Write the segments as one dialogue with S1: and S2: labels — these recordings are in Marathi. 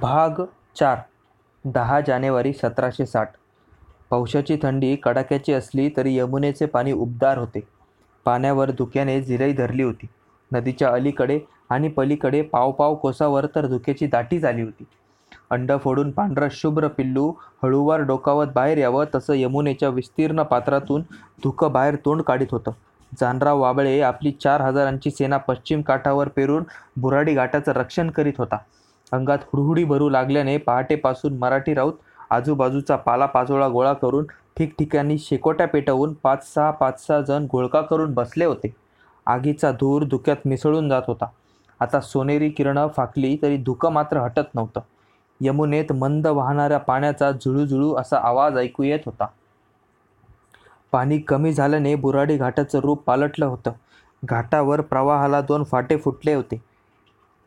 S1: भाग चार दहा जानेवारी सतराशे साठ पावसाची थंडी कडाक्याची असली तरी यमुनेचे पाणी उबदार होते. पाण्यावर धुक्याने जिरई धरली होती. नदीच्या अलीकडे आणि पलीकडे पावपाव कोसावर तर धुक्याची दाटी झाली होती. अंड फोडून पांढरं शुभ्र पिल्लू हळूवार डोकावत बाहेर यावं तसं यमुनेच्या विस्तीर्ण पात्रातून धुकं बाहेर तोंड काढीत होतं. जानराव वाबळे आपली चार हजारांची सेना पश्चिम काठावर पेरून बुराडी घाटाचं रक्षण करीत होता. अंगात हुडहुडी भरू लागल्याने पहाटेपासून मराठी राऊत आजूबाजूचा पालापाचोळा गोळा करून ठिकठिकाणी शेकोट्या पेटवून पाच सहा पाच सहा जण घोळका करून बसले होते. आगीचा धूर धुक्यात मिसळून जात होता. आता सोनेरी किरणं फाकली तरी धुकं मात्र हटत नव्हतं. यमुनेत मंद वाहणाऱ्या पाण्याचा झुळूझुळू असा आवाज ऐकू येत होता. पाणी कमी झाल्याने बुराडी घाटाचं रूप पालटलं होतं. घाटावर प्रवाहाला दोन फाटे फुटले होते.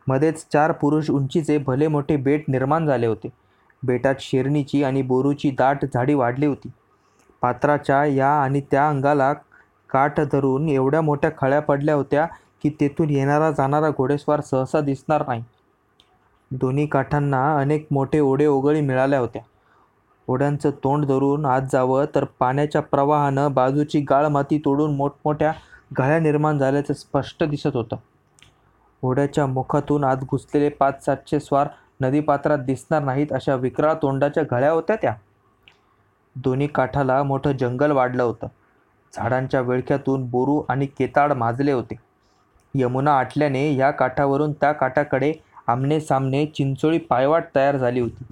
S1: मध्येच चार पुरुष उंचीचे भले मोठे बेट निर्माण झाले होते. बेटात शेरणीची आणि बोरूची दाट झाडी वाढली होती. पात्राच्या या आणि त्या अंगाला काठ धरून एवढ्या मोठ्या खळ्या पडल्या होत्या की तेथून येणारा जाणारा घोडेस्वार सहसा दिसणार नाही. दोन्ही काठांना अनेक मोठे ओढे ओघळी मिळाल्या होत्या. ओढ्यांचं तोंड धरून आत जावं तर पाण्याच्या प्रवाहानं बाजूची गाळ माती तोडून मोठमोठ्या गळ्या निर्माण झाल्याचं स्पष्ट दिसत होतं. घोड्याच्या मुखातून आत घुसलेले पाच सातशे स्वार नदीपात्रात दिसणार नाहीत अशा विक्राळ तोंडाच्या गळ्या होत्या त्या. दोन्ही काठाला मोठं जंगल वाढलं होतं. झाडांच्या विळख्यातून बोरू आणि केताड माजले होते. यमुना आटल्याने या काठावरून त्या काठाकडे आमनेसामने चिंचोळी पायवाट तयार झाली होती.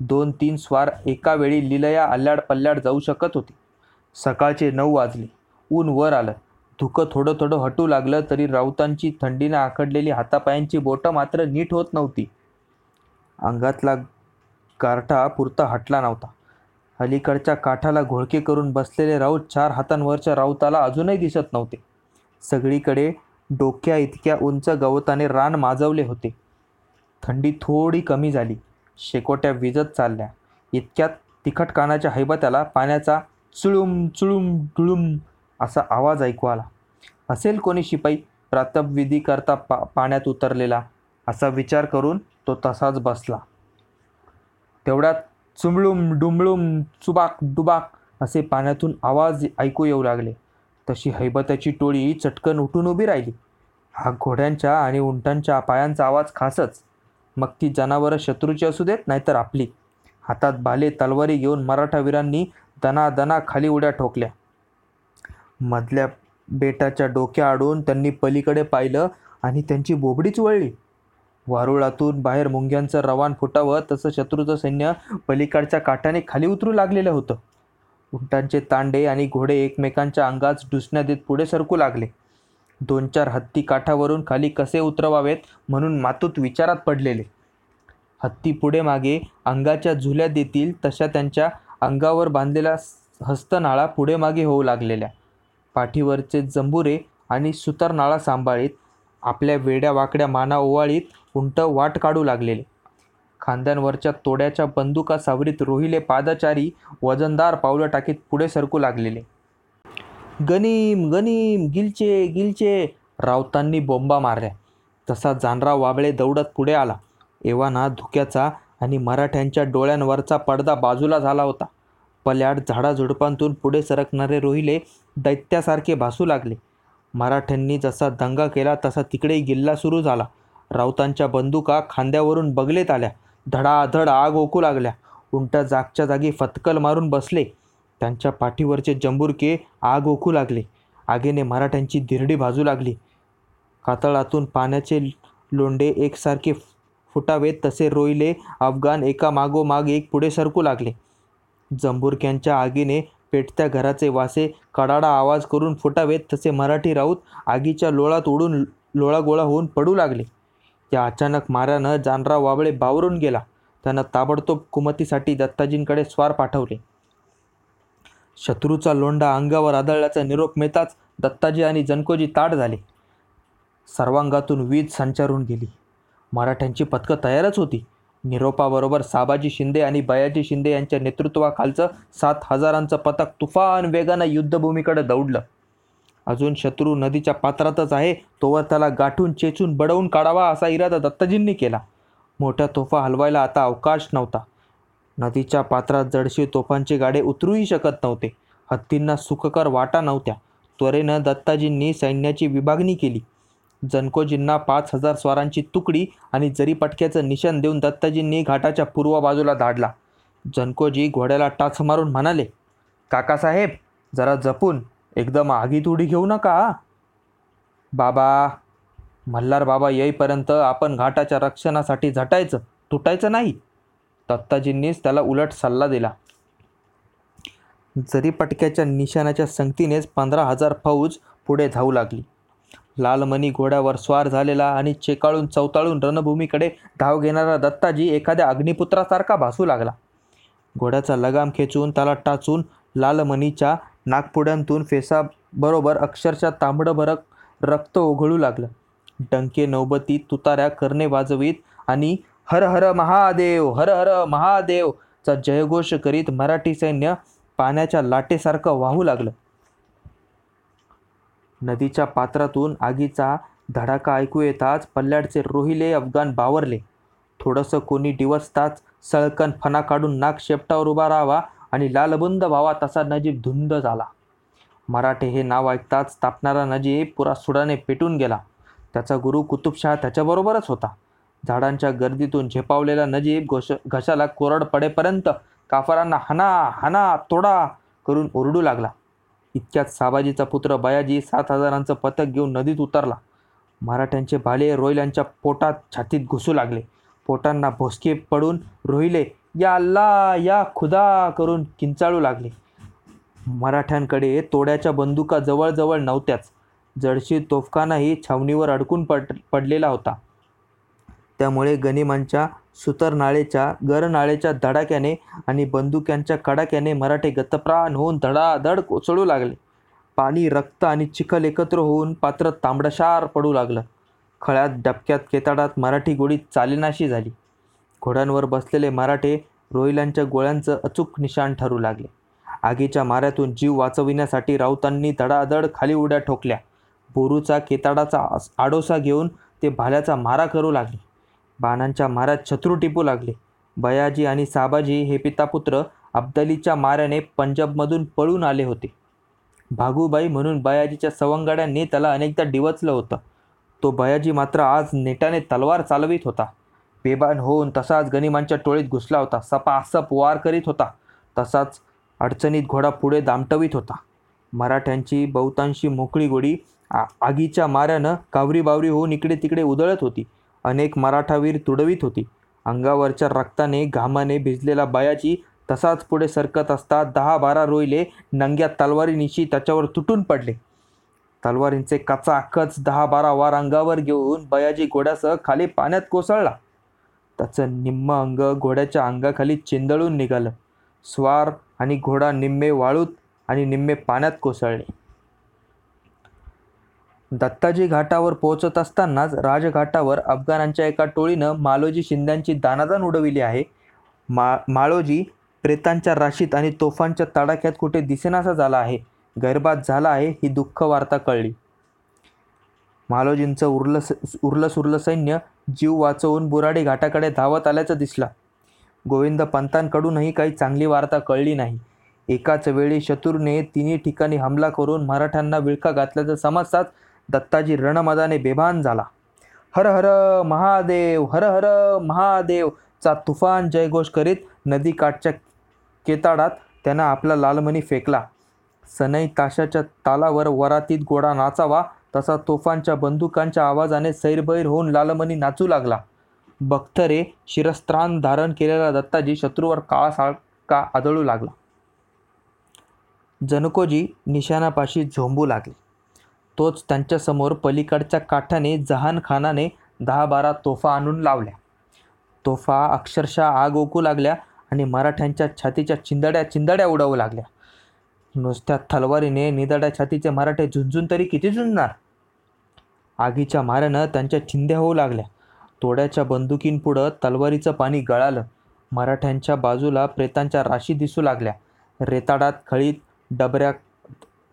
S1: दोन तीन स्वार एका वेळी लिलया अल्ल्याड पल्ल्याड जाऊ शकत होते. सकाळचे नऊ वाजले. ऊन वर आलं. धुकं थोडं थोडं हटू लागलं तरी राऊतांची थंडीनं आखडलेली हातापायांची बोटं मात्र नीट होत नव्हती. अंगातला गारठा पुरता हटला नव्हता. अलीकडच्या काठाला घोळके करून बसलेले राऊत चार हातांवरच्या राऊताला अजूनही दिसत नव्हते. सगळीकडे डोक्याइतक्या उंच गवताने रान माजवले होते. थंडी थोडी कमी झाली. शेकोट्या विजत चालल्या. इतक्यात तिखट कानाच्या हैबत्याला पाण्याचा चुळुम चुळुम ढुळूम असा आवाज ऐकू आला. असेल कोणी शिपाई प्रातःविधीकरता पाण्यात उतरलेला असा विचार करून तो तसाच बसला. तेवढ्यात चुंबळूम डुंबळूम चुबाक डुबाक असे पाण्यातून आवाज ऐकू येऊ लागले. तशी हैबत्याची टोळी चटकन उठून उभी राहिली. हा घोड्यांच्या आणि उंटांच्या पायांचा आवाज खासच. मग ती जनावरं शत्रूची असू देत नाहीतर आपली. हातात भाले तलवारी घेऊन मराठावीरांनी वीरांनी दणादणा खाली उड्या ठोकल्या. मधल्या बेटाच्या डोक्याआडून त्यांनी पलीकडे पाहिलं आणि त्यांची बोबडीच वळली. वारुळातून बाहेर मुंग्यांचं रवान फुटावं तसं शत्रूचं सैन्य पलीकडच्या काठाने खाली उतरू लागलेलं होतं. उंटांचे तांडे आणि घोडे एकमेकांच्या अंगात डुसण्या देत पुढे सरकू लागले. दोन चार हत्ती काठावरून खाली कसे उतरवावेत म्हणून मातूत विचारात पडलेले. हत्ती पुढे मागे अंगाच्या झुल्या देतील तशा त्यांच्या अंगावर बांधलेला हस्तनाळा पुढे मागे होऊ लागलेल्या. पाठीवरचे जंबुरे आणि सुतारनाळा सांभाळीत, आपल्या वेड्या वाकड्या माना ओवाळीत उंट वाट काढू लागलेले. खांद्यांवरच्या तोड्याच्या बंदुका सावरीत रोहिले पादचारी वजनदार पावलं टाकीत पुढे सरकू लागलेले. गनीम गनीम गिलचे गिलचे रावतांनी बोंबा मारल्या. तसा जानराव वाबळे दौडत पुढे आला. एव्हाना धुक्याचा आणि मराठ्यांच्या डोळ्यांवरचा पडदा बाजूला झाला होता. पल्याड झाडाझुडपांतून पुढे सरकणारे रोहिले दैत्यासारखे भासू लागले. मराठ्यांनी जसा दंगा केला तसा तिकडे गिल्ला सुरू झाला. राऊतांच्या बंदुका खांद्यावरून बगलेत आल्या. धडाधड आग ओकू लागल्या. उंट जागच्या जागी फतकल मारून बसले. त्यांच्या पाठीवरचे जंबुरके आग ओकू लागले. आगीने मराठ्यांची धिरडी भाजू लागली. कातळातून पाण्याचे लोंढे एकसारखे फुटावेत तसे रोईले अफगाण एकामागोमाग एक पुढे सरकू लागले. जंबुरक्यांच्या आगीने पेटत्या घराचे वासे कडाडा आवाज करून फुटावेत तसे मराठी राऊत आगीच्या लोळात उडून लोळागोळा होऊन पडू लागले. या अचानक माऱ्यानं जानराव वाबळे बावरून गेला. त्यानं ताबडतोब कुमतीसाठी दत्ताजींकडे स्वार पाठवले. शत्रूचा लोंढा अंगावर आदळल्याचा निरोप मिळताच दत्ताजी आणि जनकोजी ताट झाले. सर्वांगातून वीज संचारून गेली. मराठ्यांची पथकं तयारच होती. निरोपाबरोबर साबाजी शिंदे आणि बयाजी शिंदे यांच्या नेतृत्वाखालचं सात हजारांचं पथक तुफान वेगानं युद्धभूमीकडे दौडलं. अजून शत्रू नदीच्या पात्रातच आहे तोवर त्याला गाठून चेचून बडवून काढावा असा इरादा दत्ताजींनी केला. मोठ्या तोफा हलवायला आता अवकाश नव्हता नदीच्या पात्रात जडशी तोफांचे गाडे उतरूही शकत नव्हते हत्तींना सुखकर वाटा नव्हत्या त्वरेनं दत्ताजींनी सैन्याची विभागणी केली जनकोजींना पाच हजार स्वारांची तुकडी आणि जरीपटक्याचं निशाण देऊन दत्ताजींनी घाटाच्या पूर्व बाजूला धाडला. जनकोजी घोड्याला टाच मारून म्हणाले काकासाहेब जरा जपून एकदम आगीत उडी घेऊ नका. बाबा मल्हार बाबा येईपर्यंत आपण घाटाच्या रक्षणासाठी झटायचं तुटायचं नाही. दत्ताजींनीच त्याला उलट सल्ला दिला. जरीपटक्याच्या निशाणाच्या संगतीनेच पंधरा हजार फौज पुढे धावू लागली. लालमणी घोड्यावर स्वार झालेला आणि चेकाळून चवताळून रणभूमीकडे धाव घेणारा दत्ताजी एखाद्या अग्निपुत्रासारखा भासू लागला. घोड्याचा लगाम खेचून त्याला टाचून लालमणीच्या नागपुड्यांतून फेसाबरोबर अक्षरशः तांबडंभरक रक्त ओघळू लागलं. डंके नौबती तुताऱ्या करणे वाजवीत आणि हर हर महादेव हर हर महादेवचा जयघोष करीत मराठी सैन्य पाण्याच्या लाटेसारखं वाहू लागलं. नदीच्या पात्रातून आगीचा धडाका ऐकू येताच पल्ल्याडचे रोहिले अफगाण बावरले. थोडंसं कोणी डिवसताच सळकन फणा काढून नाक शेपटावर उभा राहावा आणि लालबुंद व्हावा तसा नजीब धुंद झाला. मराठे हे नाव ऐकताच तापणारा नजीब पुरा सुडाने पेटून गेला. त्याचा गुरु कुतुबशहा त्याच्याबरोबरच होता. झाडांच्या गर्दीतून झेपावलेला नजीब घोष घशाला कोरड पडेपर्यंत काफरांना हना हना तोडा करून ओरडू लागला. इतक्यात साबाजीचा पुत्र बयाजी सात हजारांचं पथक घेऊन नदीत उतरला. मराठ्यांचे भाले रोहिल्यांच्या पोटात छातीत घुसू लागले. पोटांना भोसके पडून रोहिले या अल्ला या खुदा करून किंचाळू लागले. मराठ्यांकडे तोड्याच्या बंदुका जवळजवळ नव्हत्याच. जडशी तोफखानाही छावणीवर अडकून पड पडलेला होता. त्यामुळे गनिमांच्या सुतरनाळेच्या गरनाळेच्या धडाक्याने आणि बंदुक्यांच्या कडाक्याने मराठे गतप्राण होऊन धडाधड कोसळू लागले. पाणी रक्त आणि चिखल एकत्र होऊन पात्र तांबडशार पडू लागलं. खळ्यात डबक्यात केताडात मराठी गोळी चालेनाशी झाली. घोड्यांवर बसलेले मराठे रोहिलांच्या गोळ्यांचं अचूक निशाण ठरू लागले. आगीच्या माऱ्यातून जीव वाचविण्यासाठी राऊतांनी धडाधड खाली उड्या ठोकल्या. बोरूचा केताडाचा आडोसा घेऊन ते भाल्याचा मारा करू लागले. बाणांच्या मारात शत्रू टिपू लागले. बयाजी आणि साबाजी हे पितापुत्र अब्दालीच्या माऱ्याने पंजाबमधून पळून आले होते. भागूबाई म्हणून बयाजीच्या सवंगड्यांनी त्याला अनेकदा डिवचलं होतं. तो बयाजी मात्र आज नेटाने तलवार चालवित होता. बेबान होऊन तसाच गनिमांच्या टोळीत घुसला होता. सपासप वार करीत होता. तसाच अडचणीत घोडा पुढे दामटवीत होता. मराठ्यांची बहुतांशी मोकळी गोडी आगीच्या माऱ्यानं कावरी बावरी होऊन इकडे तिकडे उधळत होती. अनेक मराठावीर तुडवीत होती. अंगावरच्या रक्ताने घामाने भिजलेला बयाची तसाच पुढे सरकत असता दहा बारा रोईले नंग्या तलवारीनिशी त्याच्यावर तुटून पडले. तलवारींचे कचाकच दहा बारा वार अंगावर घेऊन बयाजी घोड्यासह खाली पाण्यात कोसळला. त्याचं निम्म अंग घोड्याच्या अंगाखाली चिंदळून निघालं. स्वार आणि घोडा निम्मे वाळूत आणि निम्मे पाण्यात कोसळले. दत्ताजी घाटावर पोहोचत असतानाच राजघाटावर अफगाणांच्या एका टोळीनं मालोजी शिंद्यांची दानादान उडविली आहे. मा माळोजी प्रेतांच्या राशीत आणि तोफांच्या तडाख्यात कुठे दिसेनासा झाला आहे गैरबाद झाला आहे ही दुःख वार्ता कळली. मालोजींचं उरलं उरलं सुरलं सैन्य जीव वाचवून बुराडी घाटाकडे धावत आल्याचं दिसलं. गोविंद पंतांकडूनही काही चांगली वार्ता कळली नाही. एकाच वेळी शत्रूने तिन्ही ठिकाणी हमला करून मराठ्यांना विळखा घातल्याचं समजताच दत्ताजी रणमदाने बेभान झाला. हर हर महादेव हर हर महादेव चा तुफान जयघोष करीत नदीकाठच्या केताडात त्यानं आपला लालमणी फेकला. सनई ताशाच्या तालावर वरातीत गोडा नाचावा तसा तोफांच्या बंदुकांच्या आवाजाने सैरभैर होऊन लालमणी नाचू लागला. बख्तरे शिरस्त्रान धारण केलेला दत्ताजी शत्रूवर काळासारखा आदळू लागला. जनकोजी निशाणापाशी झोंबू लागले. तोच त्यांच्यासमोर पलीकडच्या काठाने जहान खानाने दहा बारा तोफा आणून लावल्या. तोफा अक्षरशः आग ओकू लागल्या आणि मराठ्यांच्या छातीच्या चिंदड्या चिंदड्या उडवू लागल्या. नुसत्या तलवारीने निदड्या छातीचे मराठे झुंजून तरी किती झुंजणार? आगीच्या माऱ्यानं त्यांच्या चिंध्या होऊ लागल्या. तोड्याच्या बंदुकींपुढं तलवारीचं पाणी गळालं. मराठ्यांच्या बाजूला प्रेतांच्या राशी दिसू लागल्या. रेताडात खळीत डबऱ्या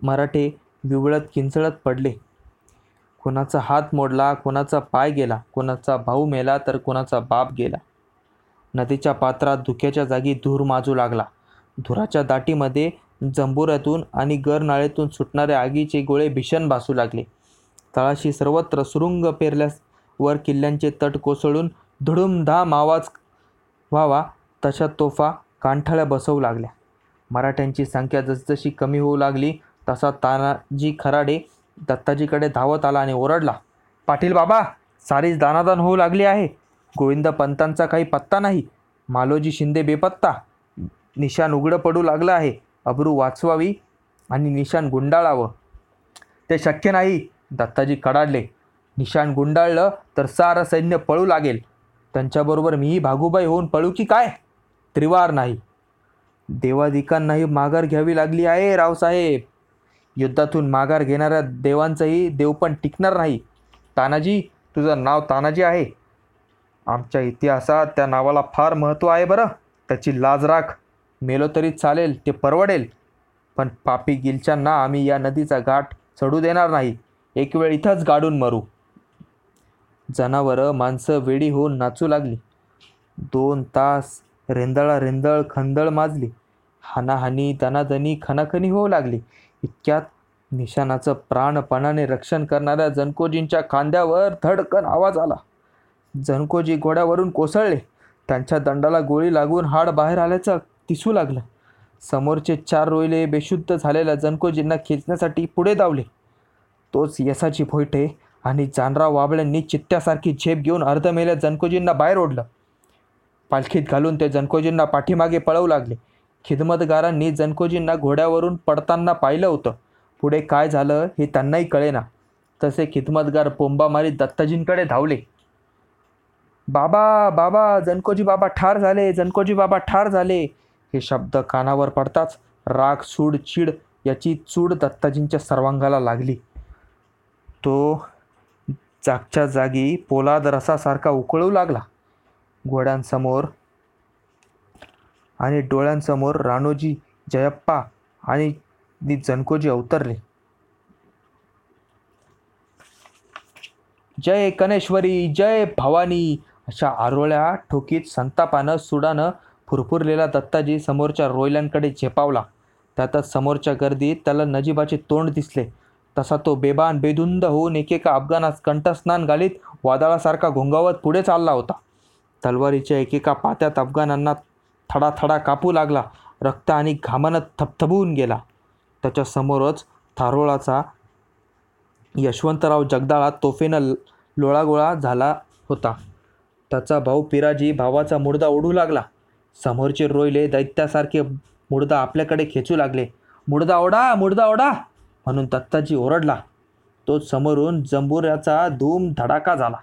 S1: मराठे विवळत किंचळत पडले. कोणाचा हात मोडला कोणाचा पाय गेला कोणाचा भाऊ मेला तर कोणाचा बाप गेला. नदीच्या पात्रात धुक्याच्या जागी धूर माजू लागला. धुराच्या दाटीमध्ये जंबुऱ्यातून आणि गरनाळेतून सुटणाऱ्या आगीचे गोळे भीषण भासू लागले. तळाशी सर्वत्र सुरुंग पेरल्यास वर किल्ल्यांचे तट कोसळून धुडुमधाम आवाज व्हावा तशा तोफा कांठाळ्या बसवू लागल्या. मराठ्यांची संख्या जसजशी कमी होऊ लागली तसा तानाजी खराडे दत्ताजीकडे धावत आला आणि ओरडला पाटील बाबा सारीच दानादान होऊ लागली आहे. गोविंद पंतांचा काही पत्ता नाही. मालोजी शिंदे बेपत्ता. निशाण उघडं पडू लागलं आहे. अब्रू वाचवावी आणि निशाण गुंडाळावं. ते शक्य नाही दत्ताजी कडाडले निशाण गुंडाळलं तर सारं सैन्य पळू लागेल. त्यांच्याबरोबर मीही भागूबाई होऊन पळू की काय? त्रिवार नाही. देवादिकांनाही माघार घ्यावी लागली आहे रावसाहेब. युद्धातून माघार घेणाऱ्या देवांचंही देवपण टिकणार नाही. तानाजी तुझं नाव तानाजी आहे. आमच्या इतिहासात त्या नावाला फार महत्त्व आहे बरं. त्याची लाज राख. मेलो तरी चालेल ते परवडेल. पण पापी गिलच्यांना आम्ही या नदीचा घाट चढू देणार नाही. एक वेळ इथंच गाडून मरू. जनावरं माणसं वेडी होऊन नाचू लागली. दोन तास रेंदळा रेंदळ खंदळ माजली. हानाहानी दनादनी खनाखनी होऊ लागली. इतक्यात निशाणाचं प्राणपणाने रक्षण करणाऱ्या जनकोजींच्या खांद्यावर धडकन आवाज आला. जनकोजी घोड्यावरून कोसळले. त्यांच्या दंडाला गोळी लागून हाड बाहेर आल्याचं दिसू लागलं. समोरचे चार रोयले बेशुद्ध झालेल्या जनकोजींना खेचण्यासाठी पुढे धावले. तोच यसाची भोयटे आणि जानराव वाबळ्यांनी चित्त्यासारखी झेप घेऊन अर्धमेल्या जनकोजींना बाहेर ओढलं. पालखीत घालून ते जनकोजींना पाठीमागे पळवू लागले. खिदमतगारांनी जनकोजींना घोड्यावरून पडताना पाहिलं होतं. पुढे काय झालं हे त्यांनाही कळेना. तसे खिदमतगार पोंबामारी दत्ताजींकडे धावले. बाबा बाबा जनकोजी बाबा ठार झाले जनकोजी बाबा ठार झाले. हे शब्द कानावर पडताच राग सूड चीड याची चूड दत्ताजींच्या सर्वांगाला लागली. तो जागच्या जागी पोलाद रसासारखा उकळू लागला. घोड्यांसमोर आणि डोळ्यांसमोर राणोजी जयप्पा आणि जनकोजी अवतरले. जय कनेश्वरी जय भवानी अशा आरोळ्या ठोकीत संतापानं सुडानं फुरफुरलेला दत्ताजी समोरच्या रोयल्यांकडे झेपावला. त्यातच समोरच्या गर्दीत त्याला नजीबाचे तोंड दिसले. तसा तो बेबान बेधुंद होऊन एकेका अफगानास कंठस्नान घालीत वादळासारखा घोंगावत पुढे चालला होता. तलवारीच्या एकेका पात्यात अफगाणांना थडा थडा कापू लागला. रक्त आणि घामानं थपथबून गेला. त्याच्यासमोरच थारोळाचा यशवंतराव जगदाळा तोफेनं लोळागोळा झाला होता. त्याचा भाऊ पिराजी भावाचा मुडदा ओढू लागला. समोरचे रोयले दैत्यासारखे मुडदा आपल्याकडे खेचू लागले. मुडदा ओढा मुडदा ओढा म्हणून दत्ताजी ओरडला. तो समोरून जंबुऱ्याचा धूम धडाका झाला.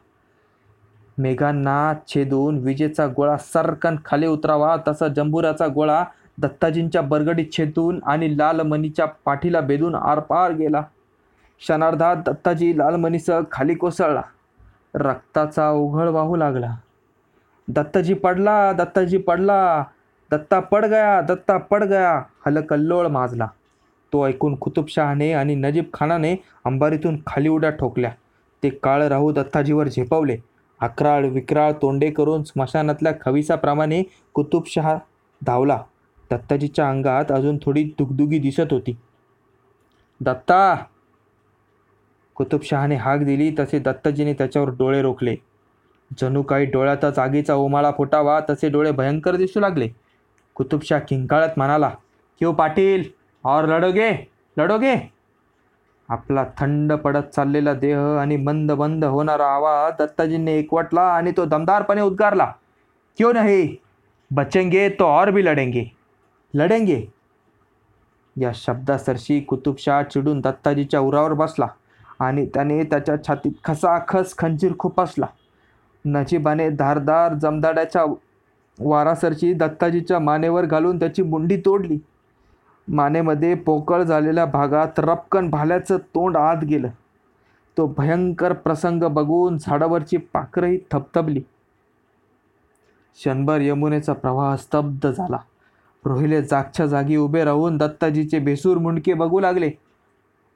S1: मेघांना छेदून विजेचा गोळा सरकन खाली उतरावा तसा जंबुराचा गोळा दत्ताजींच्या बरगडीत छेदून आणि लालमणीच्या पाठीला बेदून आरपार गेला. क्षणार्धात दत्ताजी लालमणीसह खाली कोसळला. रक्ताचा उघळ वाहू लागला. दत्ताजी पडला दत्ताजी पडला. दत्ता पड गया दत्ता पड गया हलकल्लोळ माजला. तो ऐकून कुतुबशहाने आणि नजीब खानाने अंबारीतून खाली उड्या ठोकल्या. ते काळ राहू दत्ताजीवर झेपवले. अकराळ विक्राळ तोंडे करून स्मशानातल्या खविसाप्रमाणे कुतुबशहा धावला. दत्ताजीच्या अंगात अजून थोडी दुगदुगी दिसत होती. दत्ता! कुतुबशहाने हाक दिली तसे दत्ताजीने त्याच्यावर डोळे रोखले. जणू काही डोळ्यातच आगीचा उमाळा फुटावा तसे डोळे भयंकर दिसू लागले. कुतुबशाह किंकाळत म्हणाला क्यों पाटील? और लढोगे लढोगे आपला थंड पडत चाललेला देह आणि मंद मंद होणारा आवाज दत्ताजींनी एकवटला आणि तो दमदारपणे उद्गारला क्यों नाही? बचेंगे तो और भी लढेंगे लढेंगे या शब्दासरशी कुतुबशाह चिडून दत्ताजीच्या उरावर बसला आणि त्याने त्याच्या छातीत खसाखस खंजीर खुपसला नजीबाने धारदार जमदाड्याच्या वारासरशी दत्ताजीच्या मानेवर घालून त्याची मुंडी तोडली. मानेमध्ये पोकळ झालेल्या भागात रपकन भाल्याचं तोंड आत गेलं. तो भयंकर प्रसंग बघून झाडावरची पाखरही थपथपली. शनभर यमुनेचा प्रवाह स्तब्ध झाला. रोहिले जागच्या जागी उभे राहून दत्ताजीचे बेसूर मुंडके बघू लागले.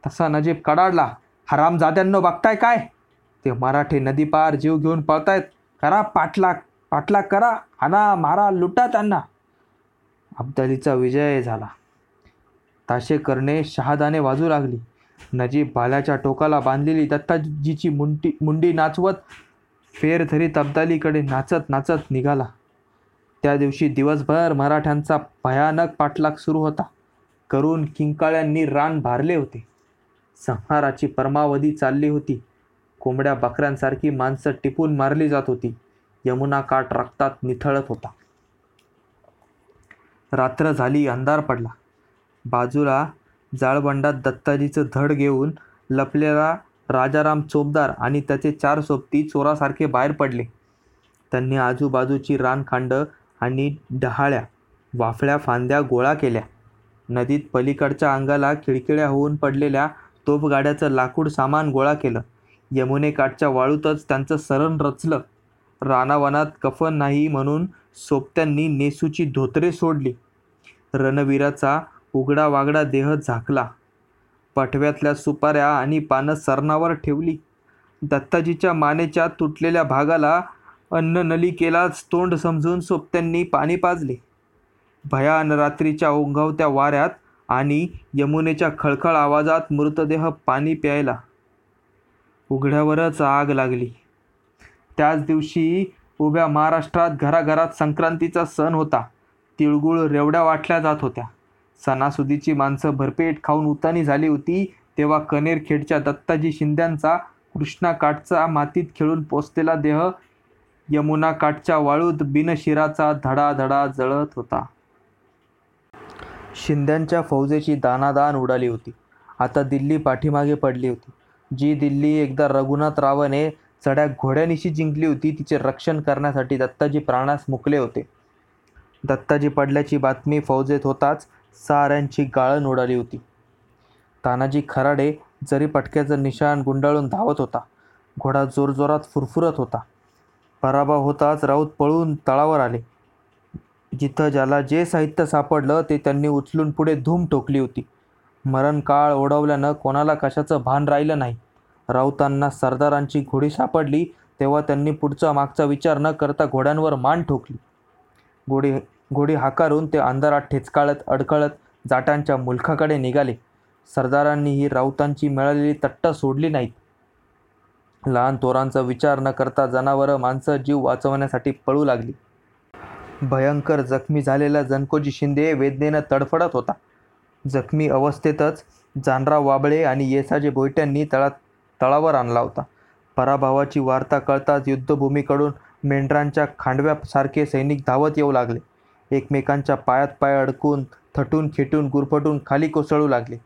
S1: तसा नजीब कडाडला हरामजाद्यांनो बघताय काय? ते मराठे नदीपार जीव घेऊन पळतायत करा पाठलाग पाठलाग करा आणा मारा लुटा त्यांना. अब्दालीचा विजय झाला. ताशे करणे शहादाने वाजू लागली. नजीब भाल्याच्या टोकाला बांधलेली दत्ताजीची मुंडी मुंडी नाचवत फेर धरीत नाचत नाचत निघाला. त्या दिवशी दिवसभर मराठ्यांचा भयानक पाठलाग सुरू होता. करून किंकाळ्यांनी रान भारले होते. संहाराची परमावधी चालली होती. कोंबड्या बकऱ्यांसारखी माणसं टिपून मारली जात होती. यमुना काठ रक्तात निथळत होता. रात्र झाली अंधार पडला. बाजूला जाळबंडात दत्ताजीचं धड घेऊन लपलेला राजाराम चोपदार आणि त्याचे चार सोबती चोरासारखे बाहेर पडले. त्यांनी आजूबाजूची रानखांड आणि डहाळ्या वाफळ्या फांद्या गोळा केल्या. नदीत पलीकडच्या अंगाला खिळखिळ्या होऊन पडलेल्या तोफगाड्याचं लाकूड सामान गोळा केलं. यमुनेकाठच्या वाळूतच त्यांचं सरण रचलं. रानावनात कफन नाही म्हणून सोबत्यांनी नेसूची धोतरे सोडली. रणवीराचा उघडा वागडा देह झाकला. पटव्यातल्या सुपाऱ्या आणि पानं सरणावर ठेवली. दत्ताजीच्या मानेच्या तुटलेल्या भागाला अन्ननलिकेलाच तोंड समजून सोबत्यांनी पाणी पाजले. भयान रात्रीच्या ओंघावत्या वाऱ्यात आणि यमुनेच्या खळखळ आवाजात मृतदेह पाणी प्यायला. उघड्यावरच आग लागली. त्याच दिवशी उभ्या महाराष्ट्रात घराघरात संक्रांतीचा सण होता. तिळगुळ रेवड्या वाटल्या जात होत्या. सणासुदीची माणसं भरपेट खाऊन उतानी झाली होती तेव्हा कनेरखेडच्या दत्ताजी शिंद्यांचा कृष्णा काठचा मातीत खेळून पोचलेला देह यमुना काठच्या वाळूत बिनशिराचा धडाधडा जळत होता. शिंद्यांच्या फौजेची दानादान उडाली होती. आता दिल्ली पाठीमागे पडली होती. जी दिल्ली एकदा रघुनाथ रावने चढ्या घोड्यानिशी जिंकली होती तिचे रक्षण करण्यासाठी दत्ताजी प्राणास मुकले होते. दत्ताजी पडल्याची बातमी फौजेत होताच साऱ्यांची गाळण उडाली होती. तानाजी खराडे जरी पटक्याचं निशाण गुंडाळून धावत होता घोडा जोरजोरात फुरफुरत होता. पराभव होताच राऊत पळून तळावर आले. जिथं ज्याला जे साहित्य सापडलं ते त्यांनी उचलून पुढे धूम ठोकली होती. मरण काळ ओढवल्यानं कोणाला कशाचं भान राहिलं नाही. राऊतांना सरदारांची घोडी सापडली तेव्हा त्यांनी पुढचा मागचा विचार न करता घोड्यांवर मान ठोकली. घोडी घोडी हाकारून ते अंधारात ठेचकाळत अडखळत जाटांच्या मुलखाकडे निघाले. सरदारांनी ही राऊतांची मिळालेली तट्ट सोडली नाहीत. लहान तोरांचा विचार न करता जनावरं माणसं जीव वाचवण्यासाठी पळू लागली. भयंकर जखमी झालेला जनकोजी शिंदे वेदनेनं तडफडत होता. जखमी अवस्थेतच जानराव वाबळे आणि येसाजे भोयट्यांनी तळात तळावर आणला होता. पराभवाची वार्ता कळताच युद्धभूमीकडून मेंढरांच्या खांडव्यासारखे सैनिक धावत येऊ लागले. एकमेकांच्या पायात पाय अडकून थटून खेटून गुरफटून खाली कोसळू लागले.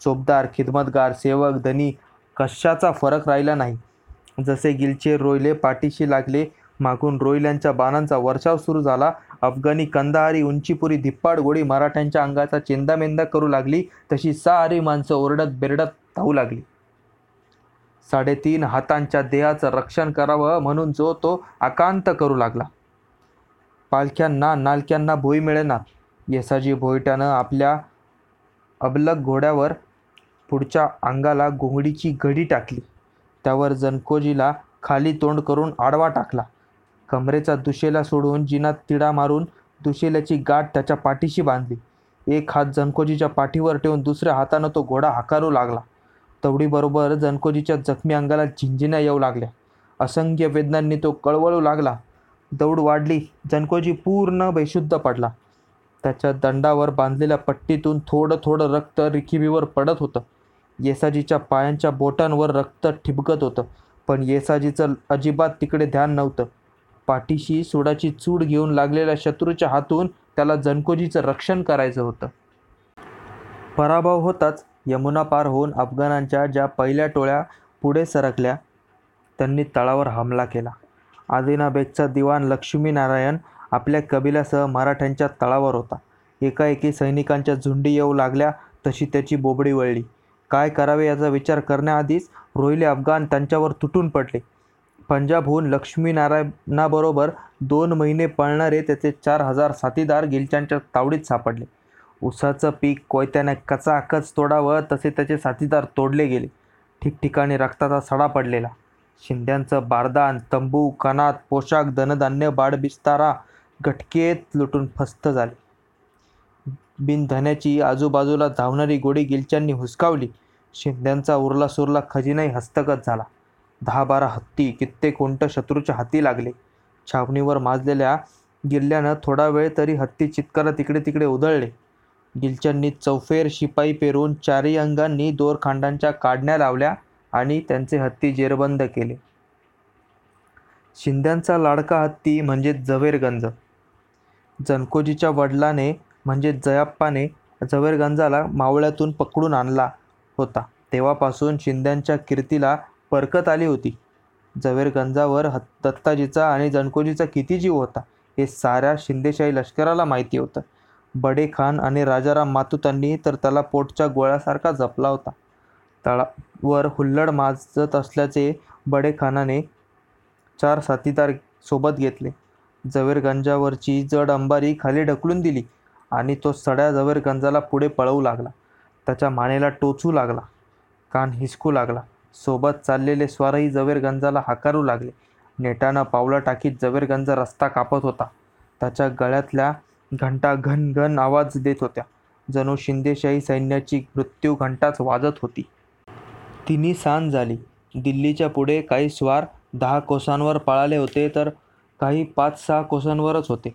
S1: चोपदार खिदमतगार सेवक धनी कशाचा फरक राहिला नाही. जसे गिलचे रोयले पाठीशी लागले मागून रोयल्यांच्या बाणांचा वर्षाव सुरू झाला. अफगाणी कंदाहारी उंचीपुरी धिप्पाड गोळी मराठ्यांच्या अंगाचा चेंदामेंदा करू लागली तशी सारी माणसं ओरडत बेरडत धावू लागली. साडेतीन हातांच्या देहाचं रक्षण करावं म्हणून जो तो आकांत करू लागला. पालख्यांना नालक्यांना भोई मिळेना. येसाजी भोईट्यानं आपल्या अबलक घोड्यावर पुढच्या अंगाला घोंगडीची घडी टाकली. त्यावर जनकोजीला खाली तोंड करून आडवा टाकला. कमरेचा दुशेला सोडून जिनात तिडा मारून दुशेल्याची गाठ त्याच्या पाठीशी बांधली. एक हात जनकोजीच्या पाठीवर ठेवून दुसऱ्या हातानं तो घोडा हाकारू लागला. तवडीबरोबर जनकोजीच्या जखमी अंगाला झिंझिण्या येऊ लागल्या. असंख्य वेदनांनी तो कळवळू लागला. दौड वाढली. जनकोजी पूर्ण बेशुद्ध पडला. त्याच्या दंडावर बांधलेल्या पट्टीतून थोडं थोडं रक्त रिखिबीवर पडत होतं. येसाजीच्या पायांच्या बोटांवर रक्त ठिबकत होतं. पण येसाजीचं अजिबात तिकडे ध्यान नव्हतं. पाठीशी सुडाची चूड घेऊन लागलेल्या शत्रूच्या हातून त्याला जनकोजीचं रक्षण करायचं होतं. पराभव होताच यमुना पार होऊन अफगाणांच्या ज्या पहिल्या टोळ्या पुढे सरकल्या त्यांनी तळावर हमला केला. आदिनाबेगचा दिवाण लक्ष्मीनारायण आपल्या कबिलासह मराठ्यांच्या तळावर होता. एकाएकी सैनिकांच्या झुंडी येऊ लागल्या तशी त्याची बोबडी वळली. काय करावे याचा विचार करण्याआधीच रोहिले अफगाण त्यांच्यावर तुटून पडले. पंजाबहून लक्ष्मीनारायणाबरोबर दोन महिने पळणारे त्याचे चार हजार साथीदार गिलच्यांच्या तावडीत सापडले. उसाचं पीक कोयत्याने कचाकच तोडावं तसे त्याचे साथीदार तोडले गेले. ठिकठिकाणी रक्ताचा सडा पडलेला. शिंद्यांचं बारदान तंबू कणात पोशाख धनधान्य बाडबिस्तारा घटकेत लुटून फस्त झाले. बिनधन्याची आजूबाजूला धावणारी गोडी गिलच्यांनी हुसकावली. शिंद्यांचा उरला सुरला खजिनाही हस्तगत झाला. दहा बारा हत्ती कित्येक उंट शत्रूच्या हाती लागले. छावणीवर माजलेल्या गिल्ल्यानं थोडा वेळ तरी हत्ती चित्कारा तिकडे तिकडे उधळले. गिलच्यांनी चौफेर शिपाई पेरून चारी अंगांनी दोरखांडांच्या काढण्या लावल्या. आणि त्यांचे हत्ती जेरबंद केले. शिंद्यांचा लाडका हत्ती म्हणजे झवेरगंज. जनकोजीच्या वडिलाने म्हणजे जयाप्पाने झवेरगंजाला मावळ्यातून पकडून आणला होता. तेव्हापासून शिंद्यांच्या कीर्तीला परकत आली होती. झवेरगंजावर ह दत्ताजीचा आणि जनकोजीचा किती जीव होता हे साऱ्या शिंदेशाही लष्कराला माहिती होतं. बडे खान आणि राजाराम मातुतांनी तर त्याला पोटच्या गोळ्यासारखा जपला होता. तळावर हुल्लड माजत असल्याचे बडेखानाने चार साथीदार सोबत घेतले. झवेरगंजावरची जड अंबारी खाली ढकलून दिली आणि तो सड्या झवेरगंजाला पुढे पळवू लागला. त्याच्या मानेला टोचू लागला कान हिसकू लागला. सोबत चाललेले स्वारही झवेरगंजाला हाकारू लागले. नेटानं पावलं टाकीत झवेरगंज रस्ता कापत होता. त्याच्या गळ्यातल्या घंटा घन घन आवाज देत होत्या. जणू शिंदेशाही सैन्याची मृत्यू घंटाच वाजत होती. तिन्ही सांज झाली. दिल्लीच्या पुढे काही स्वार दहा कोसांवर पळाले होते तर काही पाच सहा कोसांवरच होते.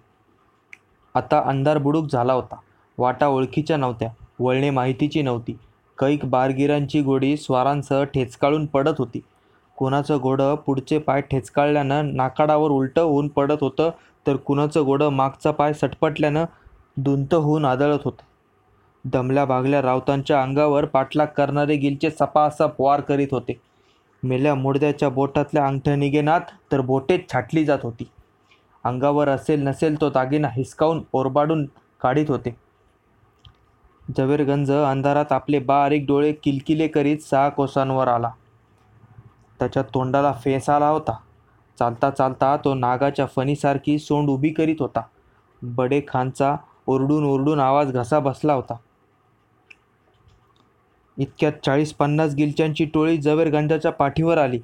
S1: आता अंधार बुडूक झाला होता. वाटा ओळखीच्या नव्हत्या. वळणे माहितीची नव्हती. कैक बारगिरांची गोडी स्वारांसह ठेचकाळून पडत होती. कोणाचं घोडं पुढचे पाय ठेचकाळल्यानं नाकाडावर उलटं होऊन पडत होतं तर कुणाचं घोडं मागचा पाय सटपटल्यानं दुंत होऊन आदळत होतं. दमल्या भागल्या राऊतांच्या अंगावर पाठलाग करणारे गिलचे सपासप वार करीत होते. मेल्या मुडद्याच्या बोटातल्या अंगठ्या निघेनात तर बोटेत छाटली जात होती. अंगावर असेल नसेल तो दागिना हिसकावून ओरबाडून काढीत होते. जवेरगंज अंधारात आपले बारीक डोळे किलकिले करीत सहा कोसांवर आला. त्याच्या तोंडाला फेस आला होता. चालता चालता तो नागाच्या फणीसारखी सोंड उभी करीत होता. बडे खानचा ओरडून ओरडून आवाज घसा बसला होता. इतक्यात चाळीस पन्नास गिलच्यांची टोळी जवेरगंजाच्या पाठीवर आली.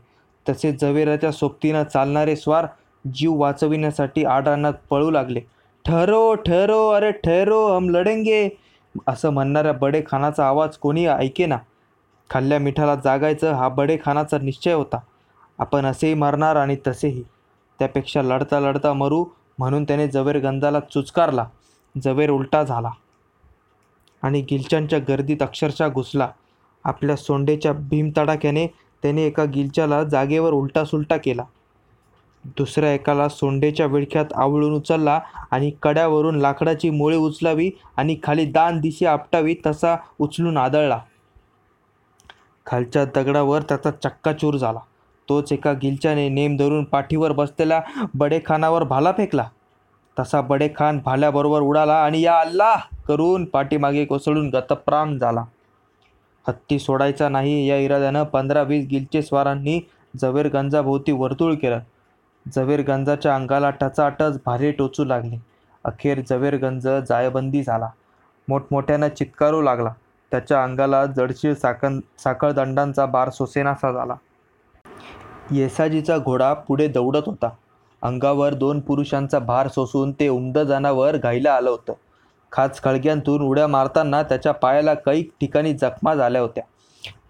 S1: तसे जवेराच्या सोबतीनं चालणारे स्वार जीव वाचविण्यासाठी आडानात पळू लागले. ठहरो ठहरो अरे ठहरो हम लढेंगे. असं म्हणणाऱ्या बडेखानाचा आवाज कोणी ऐकेना? खाल्ल्या मिठाला जागायचं हा बडेखानाचा निश्चय होता. आपण असेही मरणार आणि तसेही. त्यापेक्षा लढता लढता मरू म्हणून त्याने झवेरगंजाला चुचकारला. जवेर उलटा झाला आणि गिलच्यांच्या गर्दीत अक्षरशः घुसला. आपल्या सोंडेच्या भीमतडाक्याने त्याने एका गिलच्याला जागेवर उलटासुलटा केला. दुसऱ्या एकाला सोंडेच्या विळख्यात आवळून उचलला आणि कड्यावरून लाकडाची मोळी उचलावी आणि खाली दान दिशी आपटावी तसा उचलून आदळला. खालच्या दगडावर त्याचा चक्काचूर झाला. तोच एका गिलच्याने नेम धरून पाठीवर बसलेल्या बडेखानावर भाला फेकला. तसा बडेखान भाल्याबरोबर उडाला आणि या अल्लाह! करून पाठीमागे कोसळून गतप्राण झाला. हत्ती सोडायचा नाही. या इराद्यानं पंधरा वीस गिलचे स्वारांनी झवेरगंजाभोवती वर्तुळ केलं. झवेरगंजाच्या अंगाला टचाटच भारे टोचू लागले. अखेर झवेरगंज जायबंदी झाला. मोठमोठ्यानं चित्कारू लागला. त्याच्या अंगाला जडशीर साकन साखळदंडांचा बार सोसेनासा झाला. येसाजीचा घोडा पुढे दौडत होता. अंगावर दोन पुरुषांचा भार सोसून ते उमद जनावर घाईला आलं होतं. खाच खळग्यांतून उड्या मारताना त्याच्या पायाला कैक ठिकाणी जखमा झाल्या होत्या.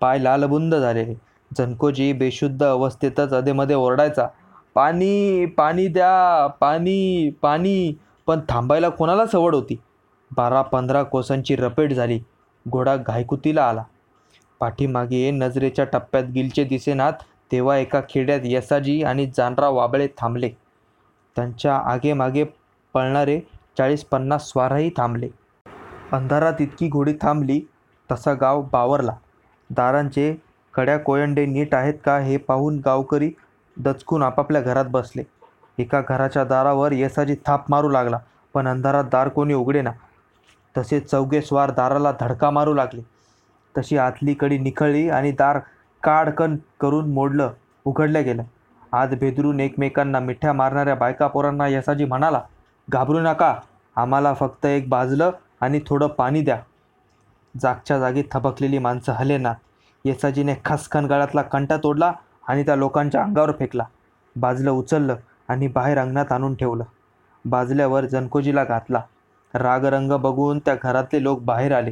S1: पाय लालबुंद झालेले जनकोजी बेशुद्ध अवस्थेतच अधेमध्ये ओरडायचा पाणी पाणी द्या पाणी पाणी. पण थांबायला कोणाला सवड होती बारा पंधरा कोसांची रपेट झाली. घोडा घायकुतीला आला. पाठीमागे नजरेच्या टप्प्यात गिलचे दिसेनात तेव्हा एका खेड्यात यसाजी आणि जानराव वाबळे थांबले. त्यांच्या आगेमागे पळणारे चाळीस पन्नास स्वारही थांबले. अंधारात इतकी घोडी थांबली तसा गाव बावरला. दारांचे कड्या कोयंडे नीट आहेत का हे पाहून गावकरी दचकून आपापल्या घरात बसले. एका घराच्या दारावर यसाजी थाप मारू लागला पण अंधारात दार कोणी उघडेना. तसे चौघे स्वार दाराला धडका मारू लागले. तशी आतली कडी निखळली आणि दार काडकन करून मोडलं उघडलं गेलं. आज भेदरून एकमेकांना मिठ्या मारणाऱ्या बायका पोरांना यसाजी म्हणाला घाबरू नका. आम्हाला फक्त एक बाजलं आणि थोडं पाणी द्या. जागच्या जागी थबकलेली माणसं हलेना येसाजीने खसखन गळातला कंटा तोडला आणि त्या लोकांच्या अंगावर फेकला. बाजलं उचललं आणि बाहेर अंगणात आणून ठेवलं. बाजल्यावर जनकोजीला घातला. रागरंग बघून त्या घरातले लोक बाहेर आले.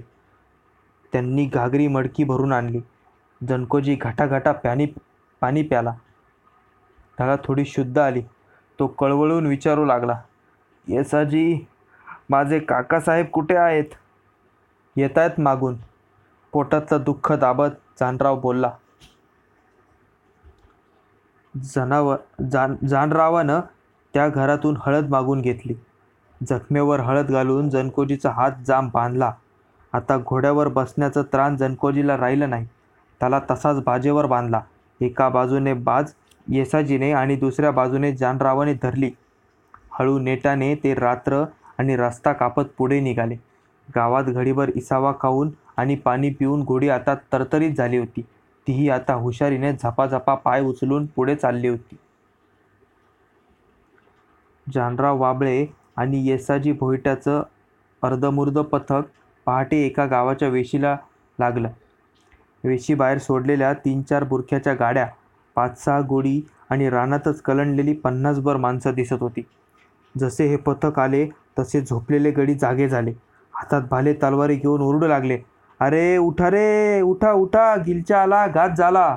S1: त्यांनी घागरी मडकी भरून आणली. जनकोजी घाटाघाटा प्यानी पाणी प्याला. त्याला थोडी शुद्ध आली. तो कळवळून विचारू लागला. येसाजी माझे काकासाहेब कुठे आहेत? येत आहेत मागून. पोटातलं दुःख दाबत जानराव बोलला. जनावर जान जानरावानं त्या घरातून हळद मागून घेतली. जखमेवर हळद घालून जनकोजीचा हात जाम बांधला. आता घोड्यावर बसण्याचं त्राण जनकोजीला राहिलं नाही. त्याला तसाच बाजेवर बांधला. एका बाजूने बाज येसाजीने आणि दुसऱ्या बाजूने जानरावाने धरली. हळू नेटाने ते रात्र आणि रस्ता कापत पुढे निघाले. गावात घडीभर इसावा खाऊन आणि पाणी पिऊन घोडी आता तरतरीत झाली होती. तीही आता हुशारीने झपाझपा पाय उचलून पुढे चालली होती. जानराव वाबळे आणि येसाजी भोईट्याचं अर्धमुर्द पथक पहाटे एका गावाच्या वेशीला लागलं. वेशीबाहेर सोडलेल्या तीन चार बुरख्याच्या गाड्या पाच सहा गोडी आणि रानातच कलंडलेली पन्नासभर माणसं दिसत होती. जसे हे पथक आले तसे झोपलेले गडी जागे झाले. हातात भाले तलवारी घेऊन ओरडू लागले. अरे उठा रे उठा उठा गिलच्या आला घात झाला.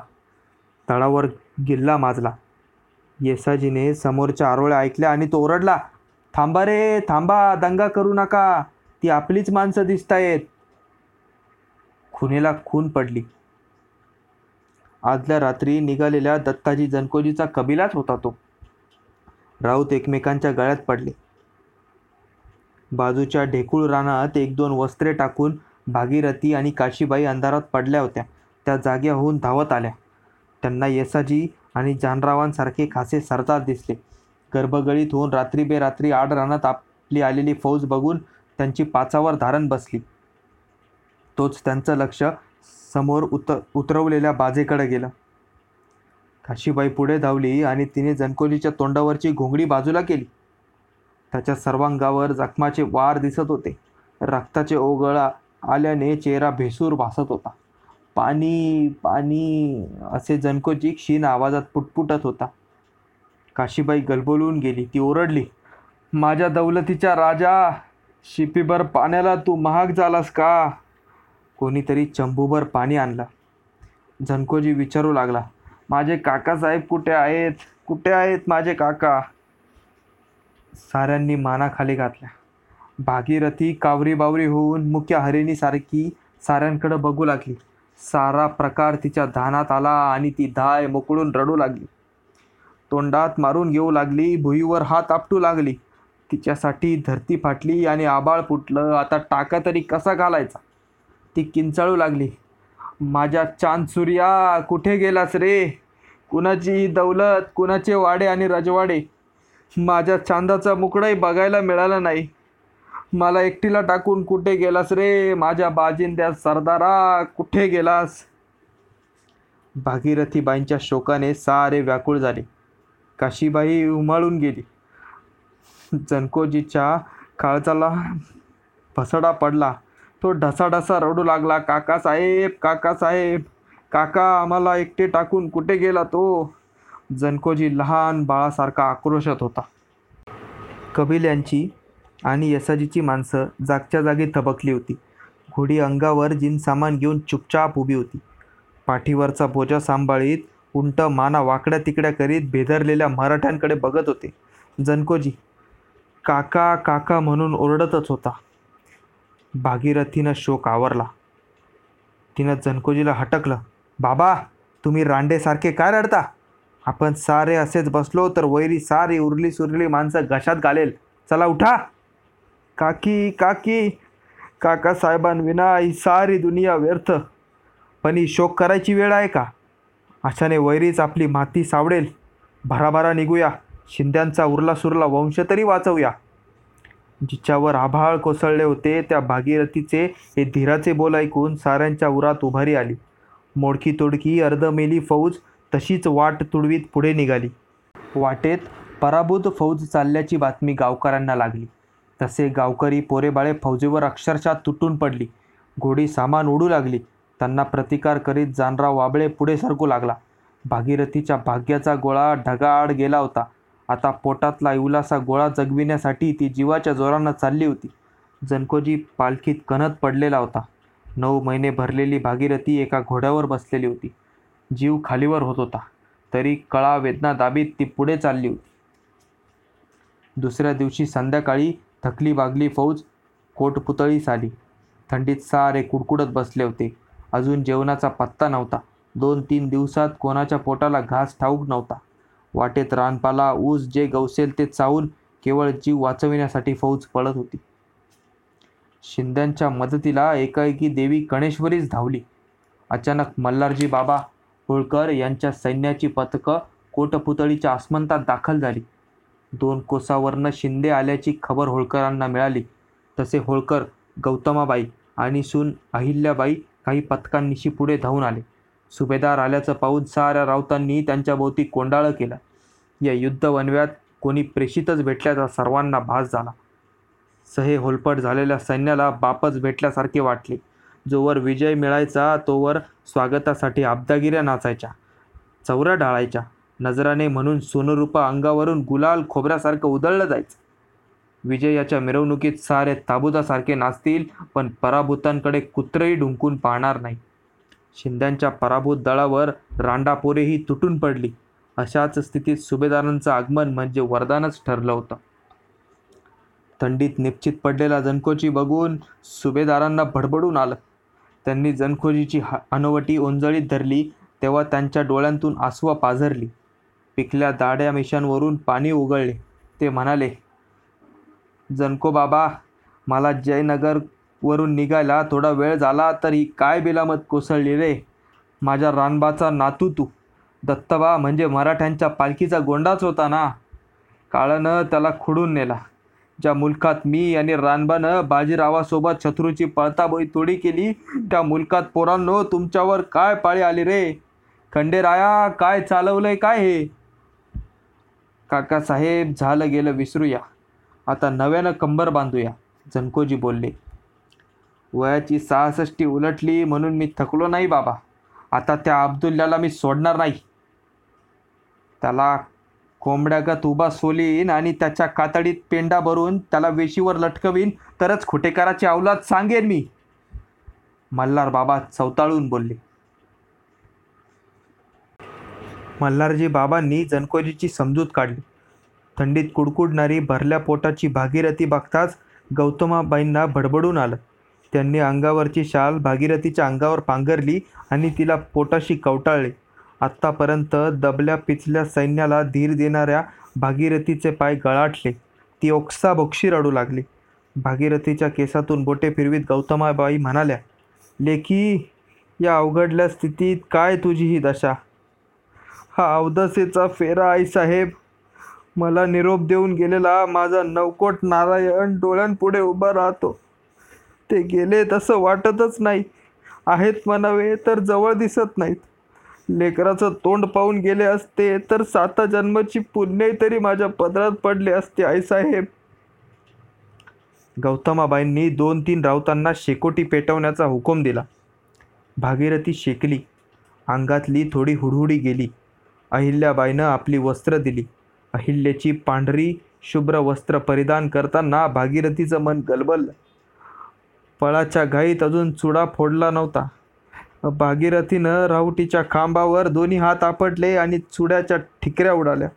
S1: तळावर गिल्ला माजला. येसाजीने समोरच्या आरोळ्या ऐकल्या आणि तो ओरडला थांबा रे थांबा दंगा करू नका. ती आपलीच माणसं दिसतायत. खुनेला खून पडली. आदल्या रात्री निघालेल्या दत्ताजी जनकोजीचा कबिलाच होता तो. राऊत एकमेकांच्या गळ्यात पडले. बाजूच्या ढेकूळ रानात एक दोन वस्त्रे टाकून भागीरथी आणि काशीबाई अंधारात पडल्या होत्या. त्या जाग्या होऊन धावत आल्या. त्यांना येसाजी आणि जानरावांसारखे खासे सरदार दिसले. गर्भगळीत होऊन रात्री बेरात्री आड रानात आपली आलेली फौज बघून त्यांची पाचावर धारण बसली. तोच त्यांचं लक्ष समोर उत उतरवलेल्या बाजेकडे गेलं. काशीबाई पुढे धावली आणि तिने जनकोजीच्या तोंडावरची घोंगडी बाजूला केली. त्याच्या सर्वांगावर जखमाचे वार दिसत होते. रक्ताचे ओघळा आल्याने चेहरा भेसूर भासत होता. पाणी पाणी असे जनकोजी क्षीण आवाजात पुटपुटत होता. काशीबाई गलबलून गेली ती ओरडली माझ्या दौलतीच्या राजा शिपीभर पाण्याला तू महाग झालास का? कोणीतरी चंबूभर पाणी आणलं. झनकोजी विचारू लागला माझे काकासाहेब कुठे आहेत? कुठे आहेत माझे काका? साऱ्यांनी मानाखाली घातल्या. भागीरथी कावरी बावरी होऊन मुख्य हरिणीसारखी साऱ्यांकडे बघू लागली. सारा प्रकार तिच्या धानात आला आणि ती धाय मोकळून रडू लागली. तोंडात मारून घेऊ लागली भुईवर हात आपटू लागली. तिच्यासाठी धरती फाटली आणि आबाळ फुटलं. आता टाका तरी कसा घालायचा? ती किंचाळू लागली. माझ्या चांद सूर्या कुठे गेलास रे? कुणाची दौलत कुणाचे वाडे आणि रजवाडे? माझ्या चांदाचा मुकडाही बघायला मिळाला नाही. मला एकटीला टाकून कुठे गेलास रे? माझ्या बाजिंद्या सरदारा कुठे गेलास? भागीरथीबाईंच्या शोकाने सारे व्याकुळ झाले. काशीबाई उमाळून गेली. जनकोजीच्या काळजाला फसडा पडला. तो ढसाढसा रडू लागला काका साहेब. काका आम्हाला एकटे टाकून कुठे गेला तो? जनकोजी लहान बाळासारखा आक्रोशात होता. कबिल्यांची आणि यसाजीची माणसं जागच्या जागी थबकली होती. घोडी अंगावर जिन सामान घेऊन चुपचाप उभी होती. पाठीवरचा बोजा सांभाळीत उंट माना वाकड्या तिकड्या करीत भेदरलेल्या मराठ्यांकडे बघत होते. जनकोजी काका काका म्हणून ओरडतच होता. भागीरथीनं शोक आवरला. तिनं जनकोजीला हटकलं. बाबा तुम्ही रांडेसारखे काय रडता? आपण सारे असेच बसलो तर वैरी सारी उरली सुरली माणसं घशात घालेल. चला उठा. काकी काकी. काका साहेबांविना ही सारी दुनिया व्यर्थ. पण ही शोक करायची वेळ आहे का? अशाने वैरीच आपली माती सावडेल. भराभरा निघूया. शिंद्यांचा उरला सुरला वंश तरी वाचवूया. जिच्यावर आभाळ कोसळले होते त्या भागीरथीचे हे धीराचे बोल ऐकून साऱ्यांच्या उरात उभारी आली. मोडकी तोडकी अर्धमेली फौज तशीच वाट तुडवीत पुढे निघाली. वाटेत पराभूत फौज चालल्याची बातमी गावकऱ्यांना लागली. तसे गावकरी पोरेबाळे फौजेवर अक्षरशः तुटून पडली. घोडी सामान उडू लागली. त्यांना प्रतिकार करीत जानराव वाबळे पुढे सरकू लागला. भागीरथीच्या भाग्याचा गोळा ढगाआड गेला होता. आता पोटातला इवलासा गोळा जगविण्यासाठी ती जीवाच्या जोरानं चालली होती. जनकोजी पालखीत कणत पडलेला होता. नऊ महिने भरलेली भागीरथी एका घोड्यावर बसलेली होती. जीव खालीवर होत होता. तरी कळा वेदना दाबीत ती पुढे चालली होती. दुसऱ्या दिवशी संध्याकाळी थकली बागली फौज कोटपुतळीस आली. थंडीत सारे कुडकुडत बसले होते. अजून जेवणाचा पत्ता नव्हता. दोन तीन दिवसात कोणाच्या पोटाला घास ठाऊक नव्हता. वाटेत रानपाला ऊस जे गवसेल ते चावून केवळ जीव वाचविण्यासाठी फौज पळत होती. शिंद्यांच्या मदतीला एकाएकी देवी गणेश्वरीच धावली. अचानक मल्हारजी बाबा होळकर यांच्या सैन्याची पथकं कोटपुतळीच्या आसमंतात दाखल झाली. दोन कोसावरनं शिंदे आल्याची खबर होळकरांना मिळाली. तसे होळकर गौतमाबाई आणि सून अहिल्याबाई काही पथकांनिशी पुढे धावून आले. सुभेदार आल्याचं पाहून साऱ्या राऊतांनी त्यांच्या भोवती कोंडाळं केलं. या युद्ध वनव्यात कोणी प्रेषितच भेटल्याचा सर्वांना भास झाला. सहे होलपट झालेल्या सैन्याला बापच भेटल्यासारखे वाटले. जोवर विजय मिळायचा तोवर स्वागतासाठी आब्दागिऱ्या नाचायच्या चौऱ्या ढाळायच्या. नजराने म्हणून सोनरूपा अंगावरून गुलाल खोबऱ्यासारखं उधळलं जायचं. विजयाच्या मिरवणुकीत सारे ताबुदासारखे नाचतील पण पराभूतांकडे कुत्रही ढुंकून पाहणार नाही. शिंद्यांच्या पराभूत दळावर रांडापोरेही तुटून पडली. अशाच स्थितीत सुभेदारांचं आगमन म्हणजे वरदानच ठरलं होतं. थंडीत निश्चित पडलेला जनकोजी बघून सुभेदारांना भडबडून आलं. त्यांनी जनखोजीची हा अनवटी ओंजळीत धरली तेव्हा त्यांच्या डोळ्यांतून आसवा पाझरली. पिकल्या दाड्या मिशांवरून पाणी उगळले. ते म्हणाले जनको बाबा मला जयनगरवरून निघायला थोडा वेळ झाला तरी काय बिलामत कोसळली रे? माझ्या रानबाचा नातू तू. दत्तबा म्हणजे मराठ्यांच्या पालखीचा गोंडाच होता ना. काळानं त्याला खुडून नेला. ज्या मुलकात मी आणि रानबानं बाजीरावासोबत शत्रूची पळताबोई तोडी केली त्या मुलकात पोरांनो तुमच्यावर काय पाळी आली रे? खंडेराया काय चालवलंय काय हे? काकासाहेब झालं गेलं विसरूया. आता नव्यानं कंबर बांधूया जनकोजी बोलले. वयाची सहासष्टी उलटली म्हणून मी थकलो नाही बाबा. आता त्या अब्दुल्ल्याला मी सोडणार नाही. त्याला कोंबड्यागत उभा सोलीन आणि त्याच्या कातडीत पेंडा भरून त्याला वेशीवर लटकवीन तरच खुटेकाराची अवलाद सांगेन मी. मल्हार बाबा चवताळून बोलले. मल्हारजी बाबांनी जनकोजीची समजूत काढली. थंडीत कुडकुडणारी भरल्या पोटाची भागीरथी बघताच गौतमाबाईंना भडबडून आलं. त्यांनी अंगावरची शाल भागीरथीच्या अंगावर पांघरली आणि तिला पोटाशी कवटाळले. आत्तापर्यंत दबल्या पिचल्या सैन्याला धीर देणाऱ्या भागीरथीचे पाय गळाटले. ती ओक्सा बोक्षी रडू लागली. भागीरथीच्या केसातून बोटे फिरवीत गौतमाबाई म्हणाल्या लेखी या अवघडल्या स्थितीत काय तुझी ही दशा? हा अवदसेचा फेरा आई साहेब मला निरोप देऊन गेलेला माझा नवकोट नारायण डोळ्यांपुढे उभा राहतो. ते गेले तसं वाटतच नाही. आहेत म्हणावे तर जवळ दिसत नाहीत. लेकराचं तोंड पाहून गेले असते तर साता जन्माची पुण्य तरी माझ्या पदरात पडले असते आईसाहेब. गौतमाबाईंनी दोन तीन राऊतांना शेकोटी पेटवण्याचा हुकूम दिला. भागीरथी शेकली. अंगातली थोडी हुडहुडी गेली. अहिल्याबाईनं आपली वस्त्र दिली. अहिल्याची पांढरी शुभ्र वस्त्र परिधान करताना भागीरथीचं मन गलबललं पळाच्या घाईत अजून चुडा फोडला नव्हता. भागीरथीनं राहुटीच्या खांबावर दोन्ही हात आपटले आणि चुड्याच्या ठिकऱ्या उडाल्या.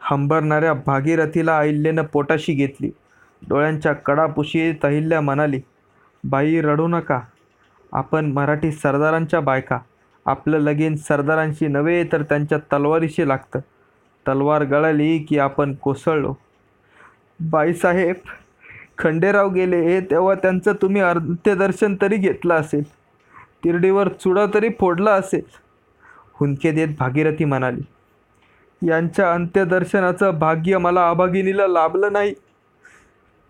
S1: हंबरणाऱ्या भागीरथीला अहिल्यानं पोटाशी घेतली. डोळ्यांच्या कडापुशीत अहिल्या म्हणाली बाई रडू नका. आपण मराठी सरदारांच्या बायका. आपलं लगीन सरदारांशी नव्हे तर त्यांच्या तलवारीशी लागतं. तलवार गळाली की आपण कोसळलो. बाईसाहेब खंडेराव गेले तेव्हा त्यांचं तुम्ही अंत्यदर्शन तरी घेतलं असेल. तिरडीवर चुडा तरी फोडला असेल. हुंके देत भागीरथी म्हणाली यांच्या अंत्यदर्शनाचं भाग्य मला अभागिनीला लाभलं नाही.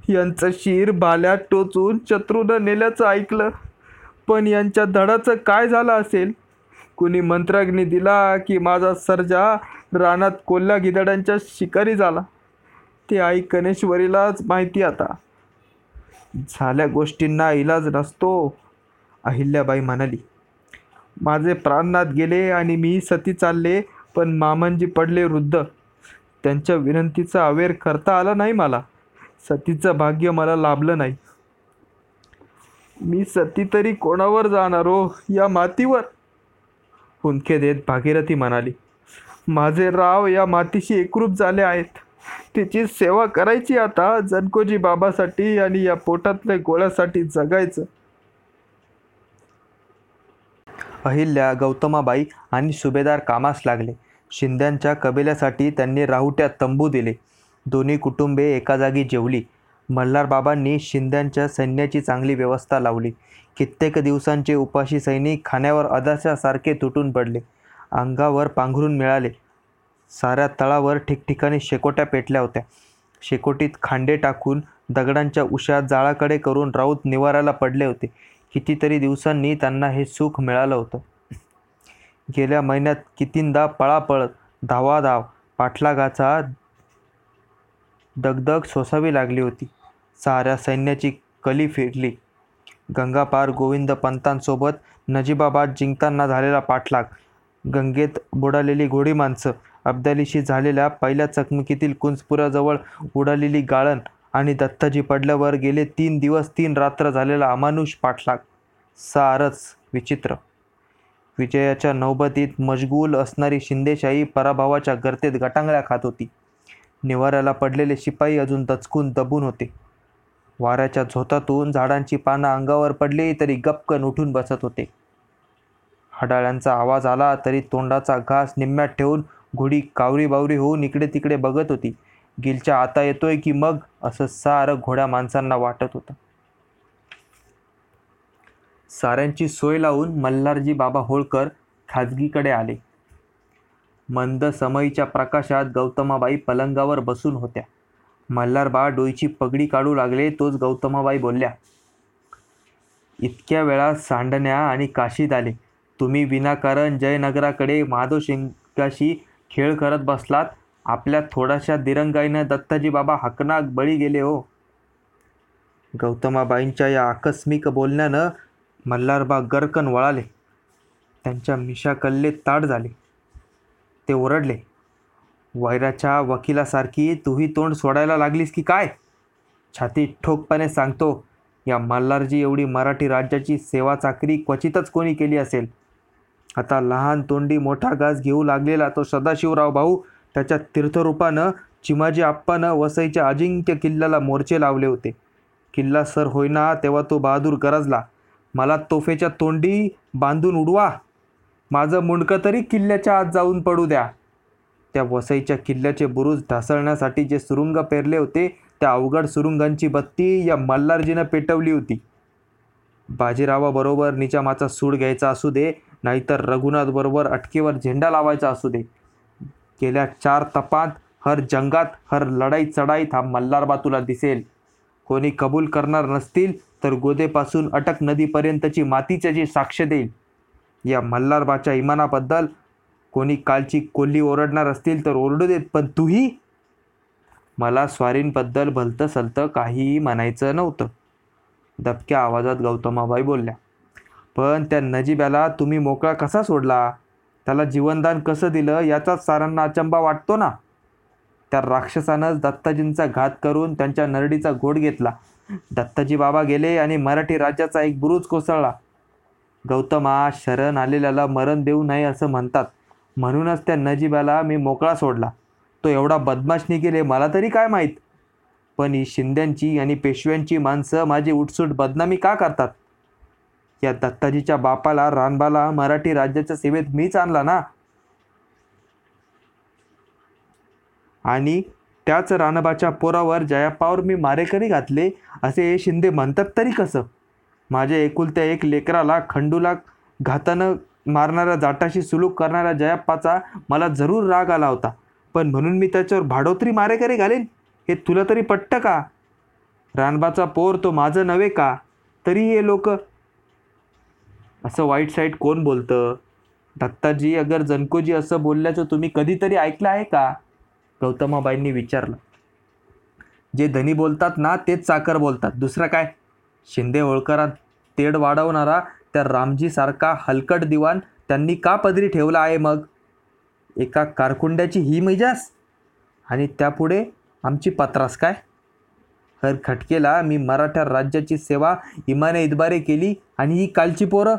S1: यांचं शिर भाल्यात टोचून शत्रूनं नेल्याचं ऐकलं. पण यांच्या धडाचं काय झालं असेल? कुणी मंत्राग्नी दिला की माझा सर्जा रानात कोल्हा गिदड्यांच्या शिकारी झाला? ते आई कनेश्वरीलाच माहिती आता. झाल्या गोष्टींना इलाज नसतो. अहिल्याबाई म्हणाली माझे प्राणनाथ गेले आणि मी सती चालले पण मामांजी पडले वृद्ध. त्यांच्या विनंतीचा अवेर करता आला नाही मला. सतीचं भाग्य मला लाभलं नाही. मी सती तरी कोणावर जाणार हो या मातीवर? हुंदके देत भागीरथी म्हणाली माझे राव या मातीशी एकरूप झाले आहेत. तिची सेवा करायची आता जनकोजी बाबासाठी आणि या पोटातल्या गोळ्यासाठी जगायचं. अहिल्या गौतमाबाई आणि सुभेदार कामास लागले. शिंद्यांच्या कबिल्यासाठी त्यांनी राहुट्यात तंबू दिले. दोन्ही कुटुंबे एका जागी जेवली. मल्हारबाबांनी शिंद्यांच्या सैन्याची चांगली व्यवस्था लावली. कित्येक दिवसांचे उपाशी सैनिक खाण्यावर अदाशासारखे तुटून पडले. अंगावर पांघरून मिळाले. साऱ्या तळावर ठिकठिकाणी शेकोट्या पेटल्या होत्या. शेकोटीत खांडे टाकून दगडांच्या उशा जाळाकडे करून राऊत निवाराला पडले होते. कितीतरी दिवसांनी त्यांना हे सुख मिळालं होतं. गेल्या महिन्यात कितींदा पळापळ धावाधाव पाठलागाचा दगदग सोसावी लागली होती. साऱ्या सैन्याची कली फिरली गंगापार गोविंद पंतांसोबत नजीबाबाद जिंकताना झालेला पाठलाग गंगेत बुडालेली घोडी माणसं अब्दालीशी झालेल्या पहिल्या चकमकीतील कुंजपुराजवळ उडालेली गाळण आणि दत्ताजी पडल्यावर गेले तीन दिवस तीन रात्र झालेला अमानुष पाठलाग. सारच विचित्र. विजयाच्या नौबतीत मशगूल असणारी शिंदेशाही पराभवाच्या गर्तेत गटांगळ्या खात होती. निवाऱ्याला पडलेले शिपाई अजून दचकून दबून होते. वाऱ्याच्या झोतातून झाडांची पानं अंगावर पडली तरी गपकन उठून बसत होते. हडाळ्यांचा आवाज आला तरी तोंडाचा घास निम्म्यात ठेवून घोडी कावरी बावरी होऊन इकडे तिकडे बघत होती. गिलच्या आता येतोय की मग? असं सारं घोड्या माणसांना वाटत होतं. साऱ्यांची सोय लावून मल्हारजी बाबा होळकर खाजगीकडे आले. मंद समयीच्या प्रकाशात गौतमाबाई पलंगावर बसून होत्या. मल्हारबा डोईची पगडी काढू लागले तोच गौतमाबाई बोलल्या इतक्या वेळा सांडण्या आणि काशीत आले. तुम्ही विनाकारण जयनगराकडे माधव शिंगाशी खेळ करत बसलात आपल्या थोड्याशा दिरंगाईनं दत्ताजी बाबा हकनाक बळी गेले हो. गौतमाबाईंच्या या आकस्मिक बोलण्यानं मल्हारबा गरकन वळाले. त्यांच्या मिशाकल्ले ताट ताड झाले. ते ओरडले वैराच्या वकिलासारखी तूही तोंड सोडायला लागलीस की काय? छाती ठोकपणे सांगतो या मल्हारजी एवढी मराठी राज्याची सेवा चाकरी क्वचितच कोणी केली असेल? आता लहान तोंडी मोठा गाज घेऊ लागलेला तो सदाशिवराव भाऊ त्याच्या तीर्थरूपानं चिमाजी आप्पानं वसईच्या अजिंक्य किल्ल्याला मोर्चे लावले होते. किल्ला सर होईना तेव्हा तो बहादूर गरजला. मला तोफेच्या तोंडी बांधून उडवा. माझं मुंडकं तरी किल्ल्याच्या आत जाऊन पडू द्या. त्या वसईच्या किल्ल्याचे बुरुज ढासळण्यासाठी जे सुरुंग पेरले होते त्या अवघड सुरुंगांची बत्ती या मल्हारजीनं पेटवली होती. बाजीरावाबरोबर निजामाचा सूड घ्यायचा असू दे नाहीतर रघुनाथबरोबर अटकेवर झेंडा लावायचा असू दे. गेल्या चार तपात. हर जंगात हर लढाई चढाईत हा मल्हारबा तुला दिसेल. कोणी कबूल करणार नसतील तर गोदेपासून अटक नदीपर्यंतची मातीच्याची साक्ष देईल. या मल्हारबाच्या इमानाबद्दल कोणी कालची कोल्ली ओरडणार असतील तर ओरडू देत पण तूही? मला स्वारींबद्दल भलतं सलतं काहीही म्हणायचं नव्हतं. दबक्या आवाजात गौतमाबाई बोलल्या पण त्या नजीब्याला तुम्ही मोकळा कसा सोडला? त्याला जीवनदान कसं दिलं याचाच सारांना अचंबा वाटतो ना? त्या राक्षसानंच दत्ताजींचा घात करून त्यांच्या नरडीचा घोट घेतला. दत्ताजी बाबा गेले आणि मराठी राज्याचा एक बुरुज कोसळला. गौतमा शरण आलेल्याला मरण देऊ नये असं म्हणतात. म्हणूनच त्या नजीबाला मी मोकळा सोडला. तो एवढा बदमाश निघेले मला तरी काय माहीत? पण ही शिंद्यांची आणि पेशव्यांची माणसं माझी उठसूट बदनामी का करतात? या दत्ताजीच्या बापाला रानबाला मराठी राज्याच्या सेवेत मीच आणला ना? आणि त्याच रानबाच्या पोरावर जयाप्पावर मी मारेकरी घातले? असे हे शिंदे म्हणतात तरी कसं? माझ्या एकुलत्या एक लेकराला खंडूला घातानं मारणाऱ्या जाटाशी सुलूक करणाऱ्या जयाप्पाचा मला जरूर राग आला होता. पण म्हणून मी त्याच्यावर भाडोत्री मारेकरी घालेन? हे तुला तरी पटतं का? रानबाचा पोर तो माझं नव्हे का? तरी हे लोक असं वाईट साईट कोण बोलतं? दत्ताजी अगर जनकोजी असं बोलल्याचं तुम्ही कधीतरी ऐकलं आहे का? गौतमाबाईंनी विचारलं. जे धनी बोलतात ना तेच चाकर बोलतात. दुसरं काय? शिंदे होळकरात तेढ वाढवणारा त्या रामजीसारखा हलकट दिवाण त्यांनी का पदरी ठेवला आहे मग? एका कारकुंड्याची ही मिजास आणि त्यापुढे आमची पत्रास काय? हर खटकेला मी मराठा राज्याची सेवा इमाने इतबारे केली आणि ही कालची पोरं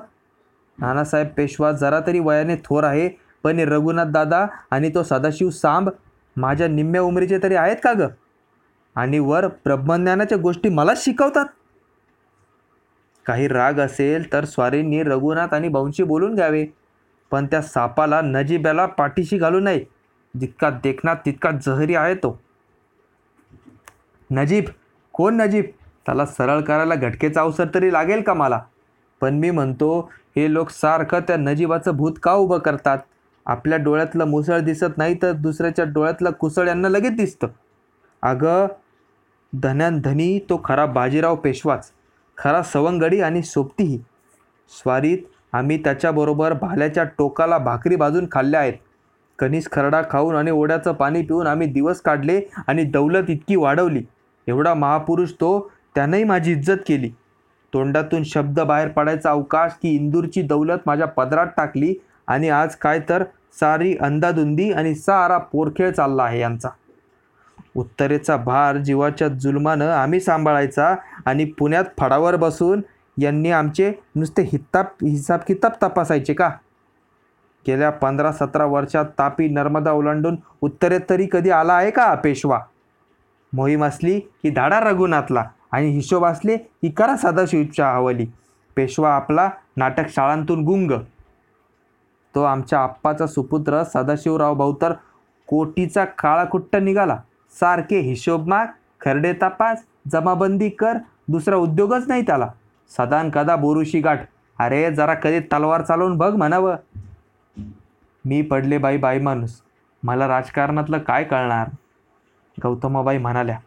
S1: नानासाहेब पेशवा जरा तरी वयाने थोर आहे पण हे रघुनाथ दादा आणि तो सदाशिव सांब माझ्या निम्म्या उमरीचे तरी आहेत का ग? आणि वर ब्रह्मज्ञानाच्या गोष्टी मला शिकवतात? काही राग असेल तर स्वारींनी रघुनाथ आणि भाऊंशी बोलून घ्यावे पण त्या सापाला नजीब्याला पाठीशी घालू नये. जितका देखना तितका जहरी आहे तो. नजीब कोण नजीब? त्याला सरळ करायला घटकेचा अवसर तरी लागेल का मला? पण मी म्हणतो हे लोक सारखं त्या नजीबाचं भूत का उभं करतात? आपल्या डोळ्यातलं मुसळ दिसत नाही तर दुसऱ्याच्या डोळ्यातलं कुसळ यांना लगेच दिसतं. अगं धन्यान धनी तो खरा बाजीराव पेशवाच खरा सवंगडी आणि सोबतीही. स्वारीत आम्ही त्याच्याबरोबर भाल्याच्या टोकाला भाकरी भाजून खाल्ल्या आहेत. कणीस खरडा खाऊन आणि ओढ्याचं पाणी पिऊन आम्ही दिवस काढले आणि दौलत इतकी वाढवली. एवढा महापुरुष तो त्यानंही माझी इज्जत केली. तोंडातून शब्द बाहेर पडायचा अवकाश की इंदूरची दौलत माझ्या पदरात टाकली आणि आज काय तर सारी अंदाधुंदी आणि सारा पोरखेळ चालला आहे यांचा. उत्तरेचा भार जीवाच्या जुलमानं आम्ही सांभाळायचा आणि पुण्यात फडावर बसून यांनी आमचे नुसते हिताब हिसाब किताब तपासायचे का? गेल्या पंधरा सतरा वर्षात तापी नर्मदा ओलांडून उत्तरेत तरी कधी आला आहे का पेशवा? मोहीम असली की धाडा रघुनाथला. आणि हिशोब असले की करा सदाशिवच्या हवाली. पेशवा आपला नाटक शाळांतून गुंग. तो आमच्या आप्पाचा सुपुत्र सदाशिवराव भाऊ तर कोटीचा काळाकुट्ट निघाला. सारखे हिशोब माग खरडे तपास जमाबंदी कर दुसरा उद्योगच नाही त्याला. सदान कदा बोरुशी गाठ. अरे जरा कधी तलवार चालवून बघ म्हणावं. मी पडले बाई बाई माणूस. मला राजकारणातलं काय कळणार? गौतमाबाई म्हणाल्या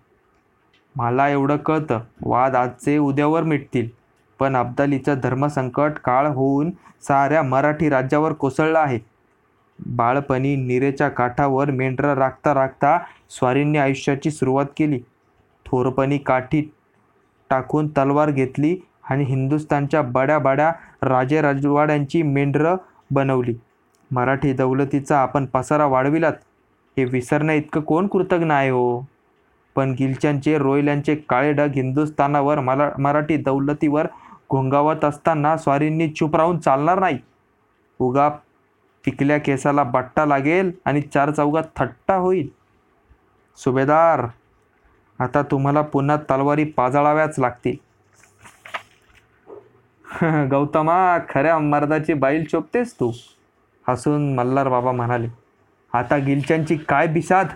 S1: मला एवढं कळतं. वाद आजचे उद्यावर मिटतील. पण अब्दालीचं धर्मसंकट काळ होऊन साऱ्या मराठी राज्यावर कोसळलं आहे. बाळपणी निरेच्या काठावर मेंढरं राखता राखता स्वारींनी आयुष्याची सुरुवात केली. थोरपणी काठी टाकून तलवार घेतली आणि हिंदुस्थानच्या बड्या बड्या राजे राजवाड्यांची मेंढरं बनवली. मराठी दौलतीचा आपण पसारा वाढविलात. हे विसरण्या इतकं कोण कृतज्ञ आहे हो? पण गिलच्यांचे रोयल्यांचे काळे ढग हिंदुस्थानावर मला मराठी दौलतीवर घोंगावत असताना स्वारींनी चूप राहून चालणार नाही. उगा पिकल्या केसाला बट्टा लागेल आणि चार चौघात थट्टा होईल. सुभेदार आता तुम्हाला पुन्हा तलवारी पाजाळाव्याच लागतील. गौतमा खऱ्या मर्दाची बाईल चोपतेस तू हसून मल्हार बाबा म्हणाले. आता गिलच्यांची काय बिसाद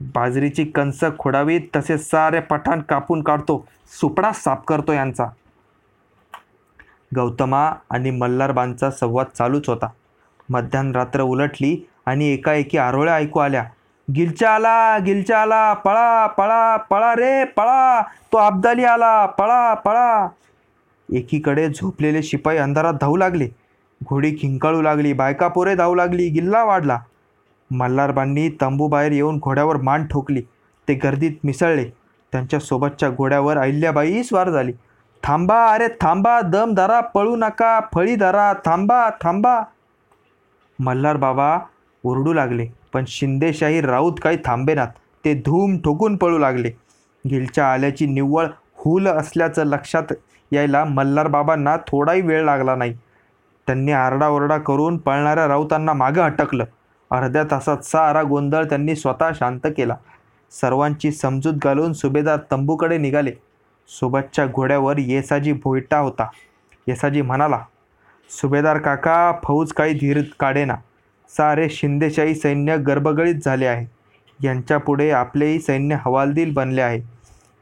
S1: बाजरीची कंस खोडावीत तसे सारे पठाण कापून काढतो. सुपडा साफ करतो यांचा. गौतमा आणि मल्हारबांचा संवाद चालूच होता. मध्यान रात्र उलटली आणि एकाएकी आरोळ्या ऐकू आल्या. गिलच्या आला गिलच्या आला पळा पळा पळा रे पळा. तो अब्दाली आला पळा पळा. एकीकडे झोपलेले शिपाई अंधारात धावू लागले. घोडी खिंकाळू लागली बायका पोरे धावू लागली गिल्ला वाढला. मल्हारबांनी तंबूबाहेर येऊन घोड्यावर मान ठोकली. ते गर्दीत मिसळले. त्यांच्या सोबतच्या घोड्यावर अहिल्याबाई स्वार झाली. थांबा अरे थांबा दम धरा पळू नका फळी धरा थांबा थांबा. मल्हार बाबा ओरडू लागले पण शिंदेशाही राऊत काही थांबेनात ते धूम ठोकून पळू लागले. गिलच्या आल्याची निव्वळ हुल असल्याचं लक्षात यायला मल्हार बाबांना थोडाही वेळ लागला नाही. त्यांनी आरडाओरडा करून पळणाऱ्या राऊतांना मागं हटकलं अर्ध्या तासात सारा गोंधळ त्यांनी स्वतः शांत केला. सर्वांची समजूत घालून सुभेदार तंबूकडे निघाले. सोबतच्या घोड्यावर येसाजी भोयटा होता. येसाजी म्हणाला सुभेदार काका फौज काही धीर काढेना. सारे शिंदेशाही सैन्य गर्भगळीत झाले आहे. यांच्यापुढे आपलेही सैन्य हवालदिल बनले आहे.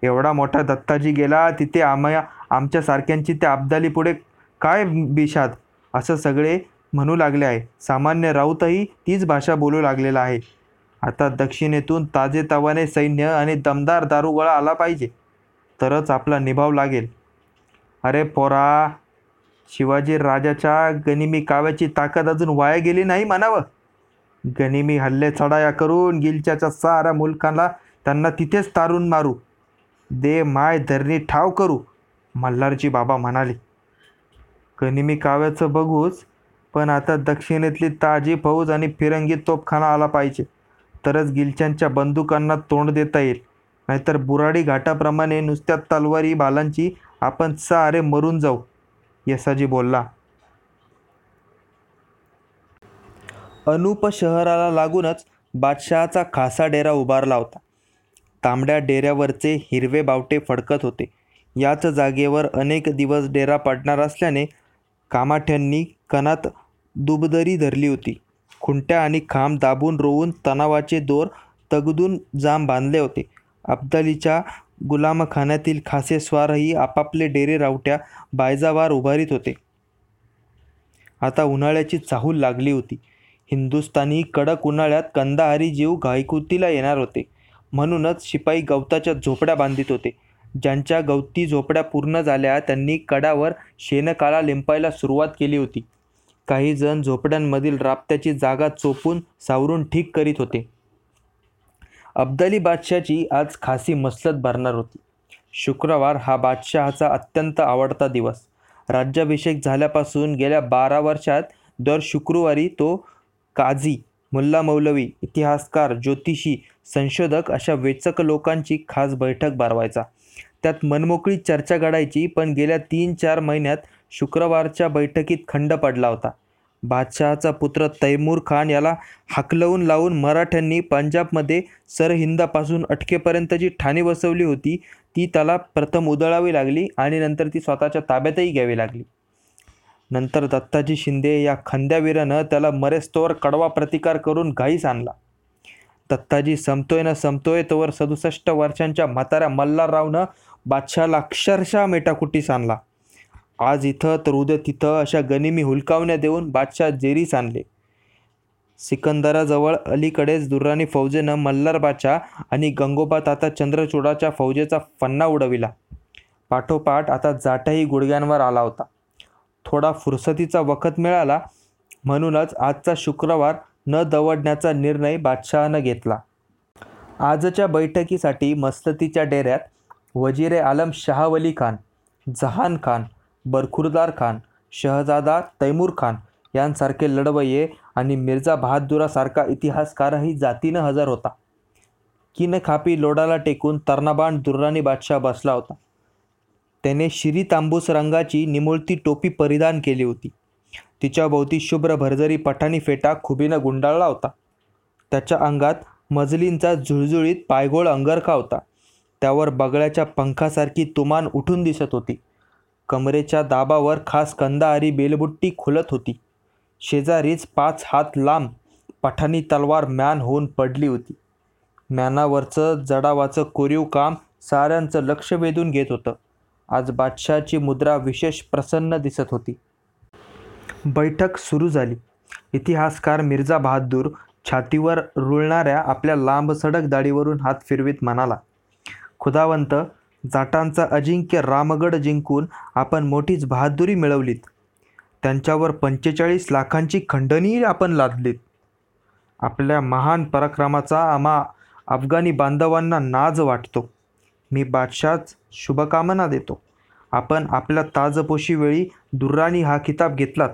S1: एवढा मोठा दत्ताजी गेला तिथे आमया आमच्यासारख्यांची त्या अब्दालीपुढे काय बिशाद? असं सगळे म्हणू लागले आहे. सामान्य राऊतही तीच भाषा बोलू लागलेला आहे. आता दक्षिणेतून ताजेतवाने सैन्य आणि दमदार दारुगोळा आला पाहिजे. तरच आपला निभाव लागेल. अरे पोरा शिवाजी राजाच्या गनिमी काव्याची ताकद अजून वाया गेली नाही म्हणावं. गनिमी हल्ले चढाया करून गिलच्याच्या साऱ्या मुलकांना त्यांना तिथेच तारून मारू. दे माय धरणी ठाव करू मल्हारजी बाबा म्हणाले. गनिमी काव्याचं बघूच पण आता दक्षिणेतली ताजी फौज आणि फिरंगी तोफखाना आला पाहिजे. तरच गिलच्यांच्या बंदुकांना तोंड देता येईल. नाहीतर बुराडी घाटाप्रमाणे नुसत्या तलवारी बालांची आपण सारे मरून जाऊ यसाजी बोलला. अनूप शहराला लागूनच बादशहाचा खासा डेरा उभारला होता. तांबड्या डेऱ्यावरचे हिरवे बावटे फडकत होते. याच जागेवर अनेक दिवस डेरा पडणार असल्याने कामाठ्यांनी कणात दुबदरी धरली होती. खुंट्या आणि खांब दाबून रोवून तणावाचे दोर तगदून जाम बांधले होते. अब्दालीच्या गुलामखान्यातील खासे स्वारही आपापले डेरे रावट्या बायजावार उभारीत होते. आता उन्हाळ्याची चाहूल लागली होती. हिंदुस्थानी कडक उन्हाळ्यात कंदाहारी जीव घायकुतीला येणार होते. म्हणूनच शिपाई गवताच्या झोपड्या बांधित होते. ज्यांच्या गवती झोपड्या पूर्ण झाल्या त्यांनी कडावर शेणकाळा लिंपायला सुरुवात केली होती. काही जण झोपड्यांमधील राबत्याची जागा चोपून सावरून ठीक करीत होते. अब्दाली बादशाची आज खासी मसलत भरणार होती. शुक्रवार हा बादशहाचा अत्यंत आवडता दिवस. राज्याभिषेक झाल्यापासून गेल्या बारा वर्षात दर शुक्रवारी तो काझी मुल्ला मौलवी इतिहासकार ज्योतिषी संशोधक अशा वेचक लोकांची खास बैठक भरवायचा. त्यात मनमोकळी चर्चा घडायची पण गेल्या तीन चार महिन्यात शुक्रवारच्या बैठकीत खंड पडला होता. बादशहाचा पुत्र तैमूर खान याला हाकलवून लावून मराठ्यांनी पंजाबमध्ये सरहिंदापासून अटकेपर्यंत जी ठाणी बसवली होती. ती त्याला प्रथम उधळावी लागली आणि नंतर ती स्वतःच्या ताब्यातही घ्यावी लागली. नंतर दत्ताजी शिंदे या खंद्यावीरानं त्याला मरेस्तोवर कडवा प्रतिकार करून घाईस आणला. दत्ताजी संपतोय ना संपतोय तोवर सदुसष्ट वर्षांच्या म्हाताऱ्या मल्हाररावनं बादशाहला अक्षरशः मेटाकुटीस आणला. आज इथं तर उद्या तिथं अशा गनिमी हुलकावण्या देऊन बादशाह जेरीस आणले. सिकंदराजवळ अलीकडेच दुर्राणी फौजेनं मल्हार बादशाह आणि गंगोबा ताता चंद्रचूडाच्या फौजेचा फन्ना उडविला. पाठोपाठ आता जाटाही गुडघ्यांवर आला होता. थोडा फुरसतीचा वखत मिळाला म्हणूनच आजचा शुक्रवार न दवडण्याचा निर्णय बादशहानं घेतला. आजच्या बैठकीसाठी मस्ततीच्या डेऱ्यात वजीरे आलम शहावली खान जहान खान बरखुरदार खान शहजादा तैमूर खान यांसारखे लढवये आणि मिर्झा बहादुरासारखा इतिहासकारही जातीनं हजर होता. किन खापी लोडाला टेकून तरणाबाण दुर्राणी बादशाह बसला होता. त्याने शिरी तांबूस रंगाची निमुळती टोपी परिधान केली होती. तिच्या भोवती शुभ्र भरजरी पठाणी फेटा खुबीनं गुंडाळला होता. त्याच्या अंगात मजलींचा झुळझुळीत पायगोळ अंगरखा होता. त्यावर बगळ्याच्या पंखासारखी तुमान उठून दिसत होती. कमरेच्या दाबावर खास कंदाहारी बेलबुट्टी खुलत होती. शेजारीच पाच हात लांब पठाणी तलवार म्यान होऊन पडली होती. म्यानावरचं जडावाचं कोरीव काम साऱ्यांचं लक्ष वेधून घेत होतं. आज बादशहाची मुद्रा विशेष प्रसन्न दिसत होती. बैठक सुरू झाली. इतिहासकार मिर्झा बहादूर छातीवर रुळणाऱ्या आपल्या लांब सडक दाढीवरून हात फिरवीत म्हणाला खुदावंत जाटांचा अजिंक्य रामगड जिंकून आपण मोठीच बहादुरी मिळवलीत. त्यांच्यावर पंचेचाळीस लाखांची खंडणी आपण लादलीत. आपल्या महान पराक्रमाचा आम्हा अफगाणी बांधवांना नाज वाटतो. मी बादशाच शुभकामना देतो. आपण आपल्या ताजपोशीवेळी दुर्राणी हा किताब घेतलात.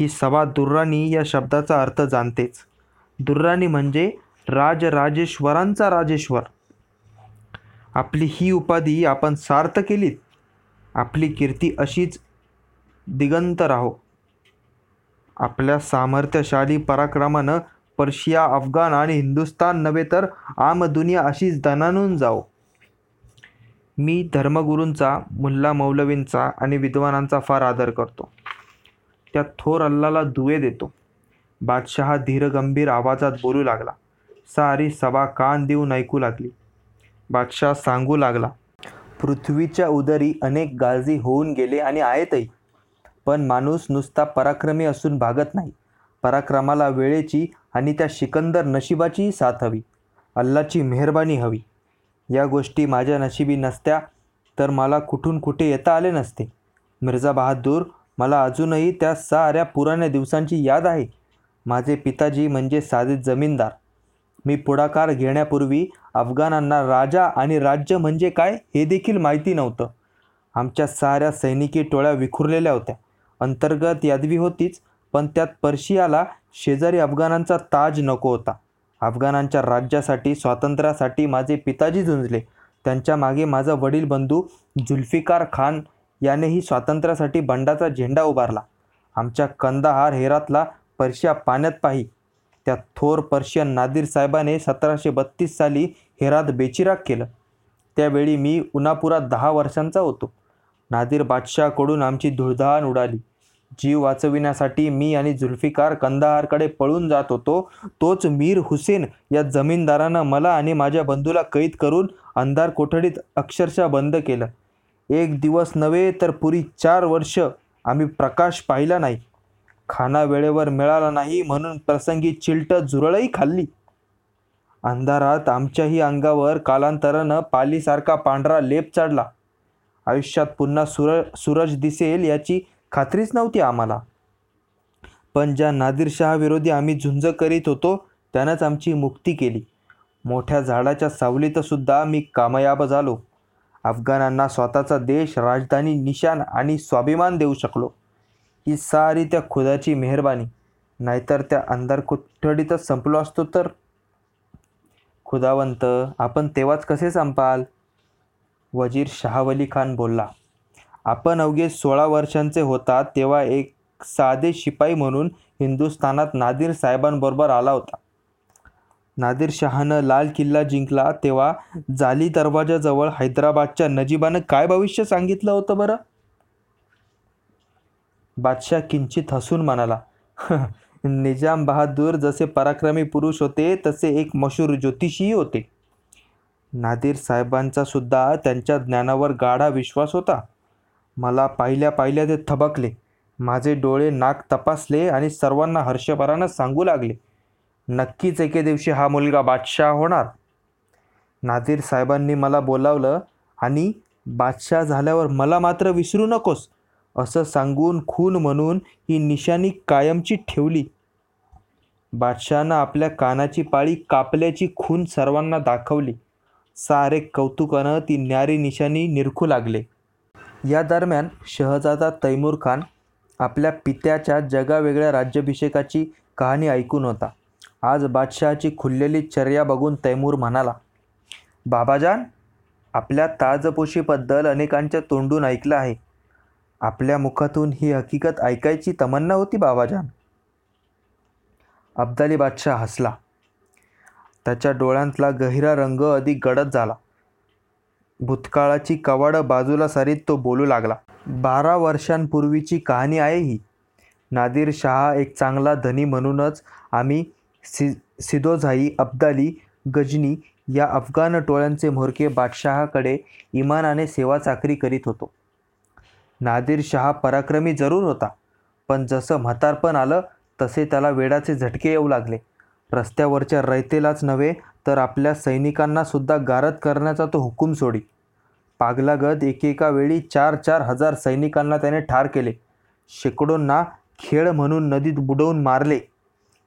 S1: ही सभा दुर्राणी या शब्दाचा अर्थ जाणतेच. दुर्राणी म्हणजे राजराजेश्वरांचा राजेश्वर. आपली ही उपाधी आपण सार्थ केलीत. आपली कीर्ती अशीच दिगंत राहो. आपल्या सामर्थ्यशाली पराक्रमानं पर्शिया अफगाण आणि हिंदुस्तान नव्हे तर आम दुनिया अशीच दणानून जाओ मी धर्मगुरूंचा मुल्ला मौलवींचा आणि विद्वानांचा फार आदर करतो. त्या थोर अल्लाला दुवे देतो. बादशहा धीरगंभीर आवाजात बोलू लागला. सारी सभा कान देऊन ऐकू लागली. बादशाह सांगू लागला पृथ्वीच्या उदरी अनेक गाजी होऊन गेले आणि आहेतही पण माणूस नुसता पराक्रमी असून भागत नाही. पराक्रमाला वेळेची आणि त्या शिकंदर नशिबाचीही साथ हवी अल्लाची मेहरबानी हवी. या गोष्टी माझ्या नशिबी नसत्या तर मला कुठून कुठे येता आले नसते. मिर्झा बहादूर मला अजूनही त्या साऱ्या पुराण्या दिवसांची याद आहे. माझे पिताजी म्हणजे साधे जमीनदार मी पुढाकार घेण्यापूर्वी अफगाणांना राजा आणि राज्य म्हणजे काय हे देखील माहिती नव्हतं. आमच्या साऱ्या सैनिकी टोळ्या विखुरलेल्या होत्या. अंतर्गत यादवी होतीच पण त्यात पर्शियाला शेजारी अफगाणांचा ताज नको होता. अफगाणांच्या राज्यासाठी स्वातंत्र्यासाठी माझे पिताजी झुंजले. त्यांच्या मागे माझा वडील बंधू जुल्फिकार खान यानेही स्वातंत्र्यासाठी बंडाचा झेंडा उभारला. आमच्या कंदाहार हेरातला पर्शिया पाण्यात पाही. त्या थोर पर्शियन नादिर साहेबाने सतराशे बत्तीस साली हेरात बेचिराग केलं. त्यावेळी मी उनापुरात दहा वर्षांचा होतो. नादिर बादशाहकडून आमची धुळधाण उडाली. जीव वाचविण्यासाठी मी आणि जुल्फिकार कंदाहारकडे पळून जात होतो. तोच मीर हुसेन या जमीनदारानं मला आणि माझ्या बंधूला कैद करून अंधार कोठडीत अक्षरशः बंद केलं. एक दिवस नव्हे तर पुरी चार वर्ष आम्ही प्रकाश पाहिला नाही. खाना वेळेवर मिळाला नाही म्हणून प्रसंगी चिलट झुरळही खाल्ली. अंधारात आमच्याही अंगावर कालांतरानं पालीसारखा पांढरा लेप चढला. आयुष्यात पुन्हा सुर सूरज दिसेल याची खात्रीच नव्हती आम्हाला. पण ज्या नादिरशहाविरोधी आम्ही झुंज करीत होतो त्यानंच आमची मुक्ती केली. मोठ्या झाडाच्या सावलीतसुद्धा मी कामयाब झालो. अफगाणांना स्वतःचा देश राजधानी निशाण आणि स्वाभिमान देऊ शकलो. ही सारी त्या खुदाची मेहरबानी. नाहीतर त्या अंधार कोठडीतच संपलो असतो तर? खुदावंत आपण तेव्हाच कसे संपाल? वजीर शहावली खान बोलला आपण अवघे सोळा वर्षांचे होता तेव्हा एक साधे शिपाई म्हणून हिंदुस्थानात नादिर साहेबांबरोबर आला होता. नादिर शहानं लाल किल्ला जिंकला तेव्हा जाली दरवाजाजवळ हैदराबादच्या नजीबानं काय भविष्य सांगितलं होतं बरं? बादशाह किंचित हसून म्हणाला निजाम बहादूर जसे पराक्रमी पुरुष होते तसे एक मशूर ज्योतिषीही होते. नादिर साहेबांचा सुद्धा त्यांच्या ज्ञानावर गाढा विश्वास होता. मला पाहिल्या पाहिल्या ते थबकले. माझे डोळे नाक तपासले आणि सर्वांना हर्षभरानं सांगू लागले नक्कीच एके दिवशी हा मुलगा बादशाह होणार. नादिर साहेबांनी मला बोलावलं आणि बादशाह झाल्यावर मला मात्र विसरू नकोस. असं सांगून खून म्हणून ही निशाणी कायमची ठेवली. बादशहानं आपल्या कानाची पाळी कापल्याची खून सर्वांना दाखवली. सारे कौतुकानं ती न्यारी निशाणी निरखू लागले. या दरम्यान शहजादा तैमूर खान आपल्या पित्याच्या जगावेगळ्या राज्याभिषेकाची कहाणी ऐकून होता. आज बादशहाची खुललेली चर्या बघून तैमूर म्हणाला बाबाजान आपल्या ताजपोशीबद्दल अनेकांच्या तोंडून ऐकलं आहे. आपल्या मुखातून ही हकीकत ऐकायची तमन्ना होती बाबाजान. अब्दाली बादशाह हसला. त्याच्या डोळ्यांतला गहिरा रंग अधिक गडद झाला. भूतकाळाची कवाडं बाजूला सारीत तो बोलू लागला. बारा वर्षांपूर्वीची कहाणी आहे ही. नादिर शहा एक चांगला धनी म्हणूनच आम्ही सि सिदोझाई अब्दाली गजनी या अफगाण टोळ्यांचे म्होरके बादशहाकडे इमानाने सेवा चाकरी करीत होतो. नादिर शहा पराक्रमी जरूर होता. पण जसं म्हातारपण आलं तसे त्याला वेडाचे झटके येऊ लागले. रस्त्यावरच्या रयतेलाच नव्हे तर आपल्या सैनिकांनासुद्धा गारद करण्याचा तो हुकूम सोडी. पागलागत एकेका वेळी चार चार हजार सैनिकांना त्याने ठार केले. शेकडोंना खेळ म्हणून नदीत बुडवून मारले.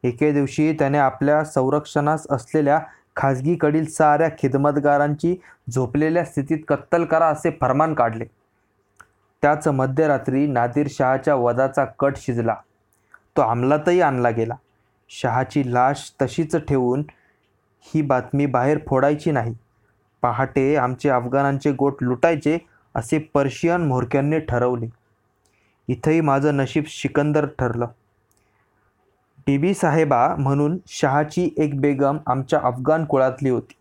S1: एके दिवशी त्याने आपल्या संरक्षणास असलेल्या खाजगीकडील साऱ्या खिदमतगारांची झोपलेल्या स्थितीत कत्तल करा असे फरमान काढले. त्याच मध्यरात्री नादिर शहाच्या वधाचा कट शिजला. तो अंमलातही आणला गेला. शहाची लाश तशीच ठेवून ही बातमी बाहेर फोडायची नाही. पहाटे आमचे अफगाणांचे गोट लुटायचे असे पर्शियन म्होरक्यांनी ठरवले. इथंही माझं नशीब सिकंदर ठरलं. बीबी साहेबा म्हणून शहाची एक बेगम आमच्या अफगाण कुळातली होती.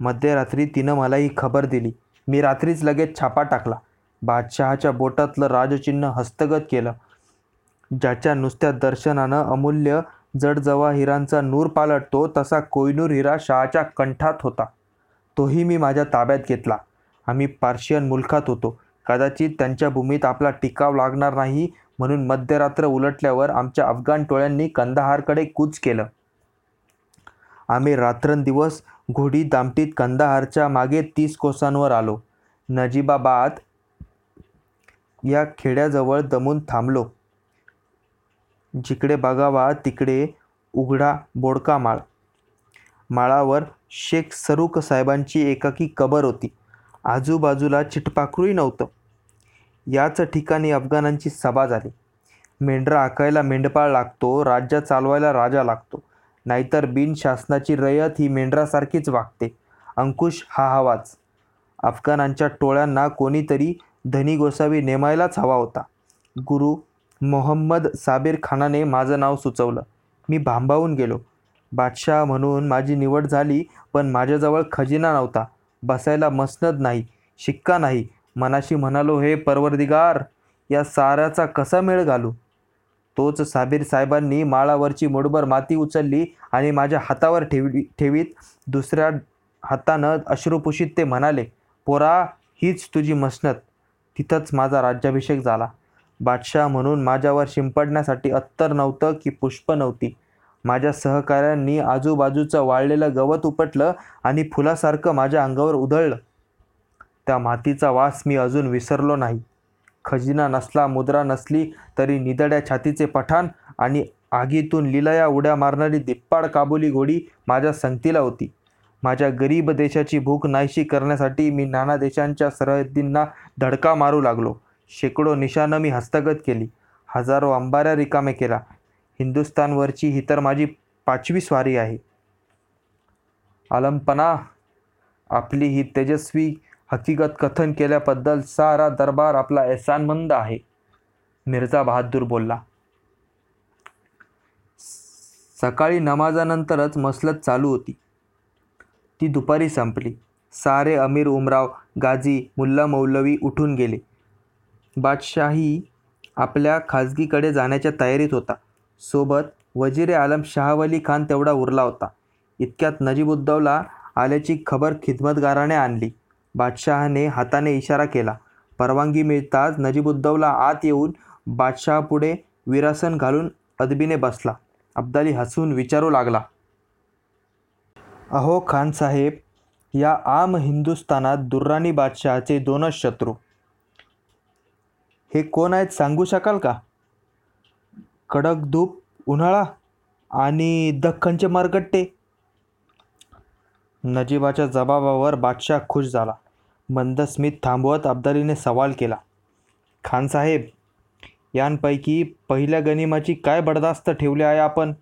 S1: मध्यरात्री तिनं मला ही खबर दिली. मी रात्रीच लगेच छापा टाकला. बादशहाच्या बोटातलं राजचिन्ह हस्तगत केलं. ज्याच्या नुसत्या दर्शनानं अमूल्य जडजवा हिरांचा नूर पालटतो तसा कोयनूर हिरा शहाच्या कंठात होता. तोही मी माझ्या ताब्यात घेतला. आम्ही पार्शियन मुलखात होतो. कदाचित त्यांच्या भूमीत आपला टिकाव लागणार नाही म्हणून मध्यरात्र उलटल्यावर आमच्या अफगाण टोळ्यांनी कंदाहारकडे कूच केलं. आम्ही रात्रंदिवस घोडी दामटीत कंदाहारच्या मागे तीस कोसांवर आलो. नजीबाबाद या खेड्याजवळ दमून थांबलो. जिकडे बघावा तिकडे उघडा बोडका माळ. माळावर शेख सरूक साहेबांची एकाकी कबर होती. आजूबाजूला चिटपाखरूही नव्हतं. याच ठिकाणी अफगाणांची सभा झाली. मेंढरा आकायला मेंढपाळ लागतो राज्य चालवायला राजा लागतो. नाहीतर बिनशासनाची रयत ही मेंढरासारखीच वागते. अंकुश हा हवाच अफगाणांच्या टोळ्यांना कोणीतरी धनी गोसावी नेमायलाच हवा होता. गुरु मोहम्मद साबीर खानाने माझं नाव सुचवलं. मी भांबावून गेलो. बादशाह म्हणून माझी निवड झाली पण माझ्याजवळ खजिना नव्हता. बसायला मसनद नाही शिक्का नाही. मनाशी म्हणालो हे परवरदिगार या साऱ्याचा कसा मेळ घालू? तोच साबीर साहेबांनी माळावरची मुठभर माती उचलली आणि माझ्या हातावर ठेवली ठेवीत दुसऱ्या हातानं अश्रुपुशीत ते म्हणाले पोरा हीच तुझी मसनत तिथंच माझा राज्याभिषेक झाला. बादशाह म्हणून माझ्यावर शिंपडण्यासाठी अत्तर नव्हतं की पुष्प नव्हती. माझ्या सहकाऱ्यांनी आजूबाजूचं वाळलेलं गवत उपटलं आणि फुलासारखं माझ्या अंगावर उधळलं. त्या मातीचा वास मी अजून विसरलो नाही. खजिना नसला मुद्रा नसली तरी निदड्या छातीचे पठाण आणि आगीतून लिलया उड्या मारणारी दिप्पाड काबुली घोडी माझ्या संगतीला होती. माझ्या गरीब देशाची भूक नाहीशी करण्यासाठी मी नाना देशांच्या सरहद्दींना धडका मारू लागलो. शेकडो निशाणं मी हस्तगत केली. हजारो अंबाऱ्या रिकामे केला. हिंदुस्थानवरची ही तर माझी पाचवी स्वारी आहे. आलमपना आपली ही तेजस्वी हकीकत कथन केल्याबद्दल सारा दरबार आपला एहसानमंद आहे. मिर्झा बहादूर बोलला सकाळी नमाजानंतरच मसलत चालू होती. ती दुपारी संपली. सारे अमीर उमराव गाजी मुल्ला मौलवी उठून गेले. बादशाही आपल्या खाजगीकडे जाण्याच्या तयारीत होता. सोबत वजीरे आलम शहावली खान तेवढा उरला होता. इतक्यात नजीबुद्दौला आल्याची खबर खिदमतगाराने आणली. बादशहाने हाताने इशारा केला. परवानगी मिळताच नजीबुद्दौला आत येऊन बादशहापुढे विरासन घालून अदबीने बसला. अब्दाली हसून विचारू लागला. अहो खानसाहेब या आम हिंदुस्थानात दुर्राणी बादशहाचे दोनच शत्रू. हे कोण आहेत सांगू शकाल का? कडक धूप उन्हाळा आणि दख्खनचे मरगट्टे. नजीबाच्या जबाबावर बादशाह खुश झाला. मंदस्मित थांबवत अब्दालीने सवाल केला खानसाहेब यांपैकी पहिल्या गनिमाची काय बडदास्त ठेवली आहे आपण?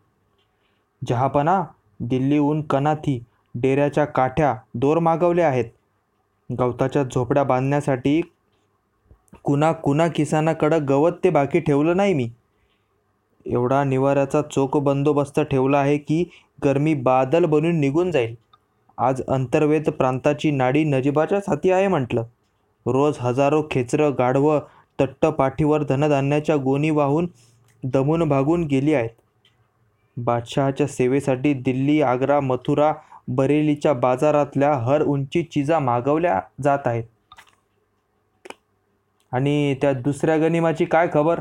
S1: जहापना दिल्लीहून कनाथी डेऱ्याच्या काठ्या दोर मागवल्या आहेत. गवताच्या झोपड्या बांधण्यासाठी कुणा कुणा किसानाकडं गवत ते बाकी ठेवलं नाही मी. एवढा निवाऱ्याचा चोख बंदोबस्त ठेवला आहे की गरमी बादल बनून निघून जाईल. आज अंतर्वेद प्रांताची नाडी नजिबाच्याच हाती आहे म्हटलं. रोज हजारो खेचरं गाढवं तट्ट पाठीवर धनधान्याच्या गोणी वाहून दमून भागून गेली आहेत. बादशहाच्या सेवेसाठी दिल्ली आग्रा मथुरा बरेलीच्या बाजारातल्या हर उंची चिजा मागवल्या जात आहेत. आणि त्या दुसऱ्या गनिमाची काय खबर?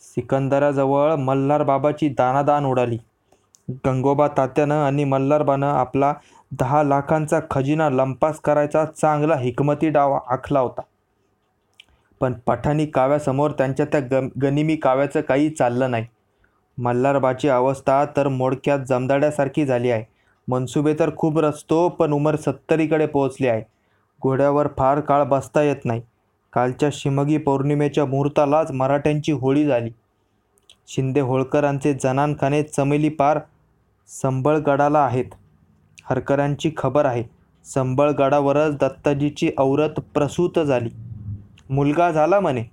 S1: सिकंदराजवळ मल्हार बाबाची दानादान उडाली. गंगोबा तात्यानं आणि मल्हारबानं आपला दहा लाखांचा खजिना लंपास करायचा चांगला हिकमती डाव आखला होता. पण पठाणी काव्यासमोर त्यांच्या त्या ग गनिमी काव्याचं काही चाललं नाही. मल्हारबाची अवस्था तर मोडक्यात जमदाड्यासारखी झाली आहे. मनसुबे तर खूप रचतो पण उमर सत्तरीकडे पोहोचली आहे. घोड्यावर फार काळ बसता येत नाही. कालच्या शिमगी पौर्णिमेच्या मुहूर्तालाच मराठ्यांची होळी झाली. शिंदे होळकरांचे जनानखाने चमेली पार संबळगडाला आहेत. हरकऱ्यांची खबर आहे. संबळगडावरच दत्ताजीची औरत प्रसूत झाली. मुलगा झाला म्हणे.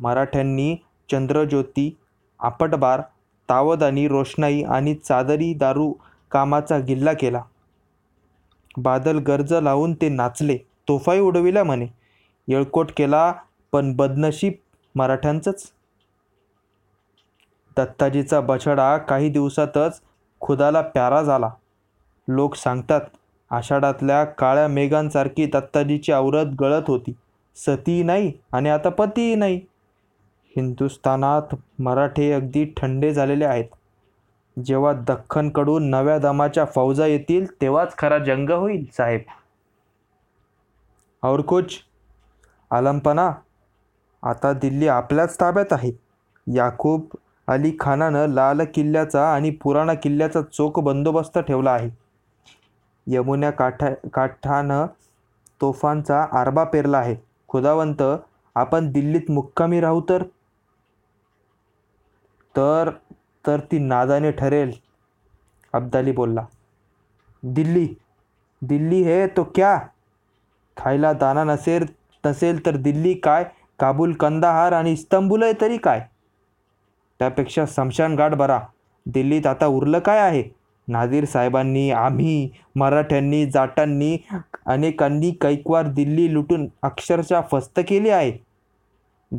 S1: मराठ्यांनी चंद्रज्योती आपटबार तावदानी रोषणाई आणि चादरी दारू कामाचा गिल्ला केला. बादल गर्ज लावून ते नाचले. तोफाई उडविल्या म्हणे. येळकोट केला पण बदनशीब मराठ्यांचंच. दत्ताजीचा बछडा काही दिवसातच खुदाला प्यारा झाला. लोक सांगतात आषाढातल्या काळ्या मेघांसारखी दत्ताजीची आवरत गळत होती. सतीही नाही आणि आता पतीही नाही. हिंदुस्थानात मराठे अगदी थंडे झालेले आहेत. जेव्हा दख्खनकडून नव्या दमाच्या फौजा येतील तेव्हाच खरा जंग होईल साहेब. और कुछ आलमपणा आता दिल्ली आपल्याच ताब्यात आहे. याकूब अली खानानं लाल किल्ल्याचा आणि पुराणा किल्ल्याचा चोख बंदोबस्त ठेवला आहे. यमुन्या काठा काठानं तोफांचा आरबा पेरला आहे. खुदावंत आपण दिल्लीत मुक्कामी राहू तर? तर तर ती नादाने ठरेल अब्दाली बोलला. दिल्ली दिल्ली हे तो क्या? खायला दाना नसेल नसेल तर दिल्ली काय? काबूल कंदाहार आणि इस्तंबूल आहे तरी काय? त्यापेक्षा स्मशानघाट बरा. दिल्लीत आता उरलं काय आहे? नाझीर साहेबांनी आम्ही मराठ्यांनी जाटांनी अनेकांनी कैकवार दिल्ली लुटून अक्षरशः फस्त केली आहे.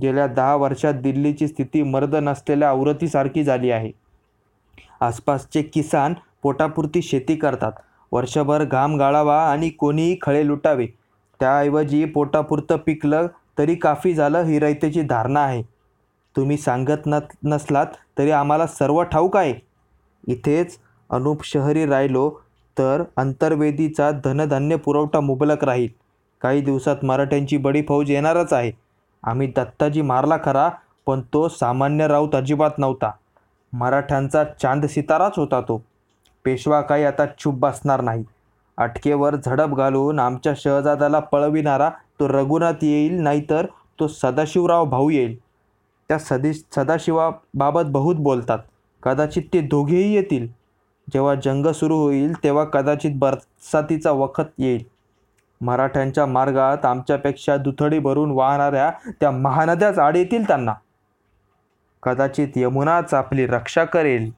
S1: गेल्या दहा वर्षात दिल्लीची स्थिती मर्द नसलेल्या आवृत्तीसारखी झाली आहे. आसपासचे किसान पोटापुरती शेती करतात. वर्षभर घाम गाळावा आणि कोणीही खळे लुटावे. त्याऐवजी पोटापुरतं पिकलं तरी काफी झालं ही रयतेची धारणा आहे. तुम्ही सांगत न नसलात तरी आम्हाला सर्व ठाऊक आहे. इथेच अनुप शहरी राहिलो तर अंतर्वेदीचा धनधान्य पुरवठा मुबलक राहील. काही दिवसात मराठ्यांची बडी फौज येणारच आहे. आम्ही दत्ताजी मारला खरा पण तो सामान्य राऊत अजिबात नव्हता. मराठ्यांचा चांद सिताराच होता तो. पेशवा काही आता चूप बसणार नाही. अटकेवर झडप घालून आमच्या शहजादाला पळविणारा तो रघुनाथ येईल नाहीतर तो सदाशिवराव भाऊ येईल. त्या सदी सदाशिवाबाबत बहुत बोलतात. कदाचित ते दोघेही येतील. जेव्हा जंग सुरू होईल तेव्हा कदाचित बरसातीचा वखत येईल. मराठ्यांच्या मार्गात आमच्यापेक्षा दुथडी भरून वाहणाऱ्या त्या महानद्याच आड येतील त्यांना. कदाचित यमुनाच आपली रक्षा करेल.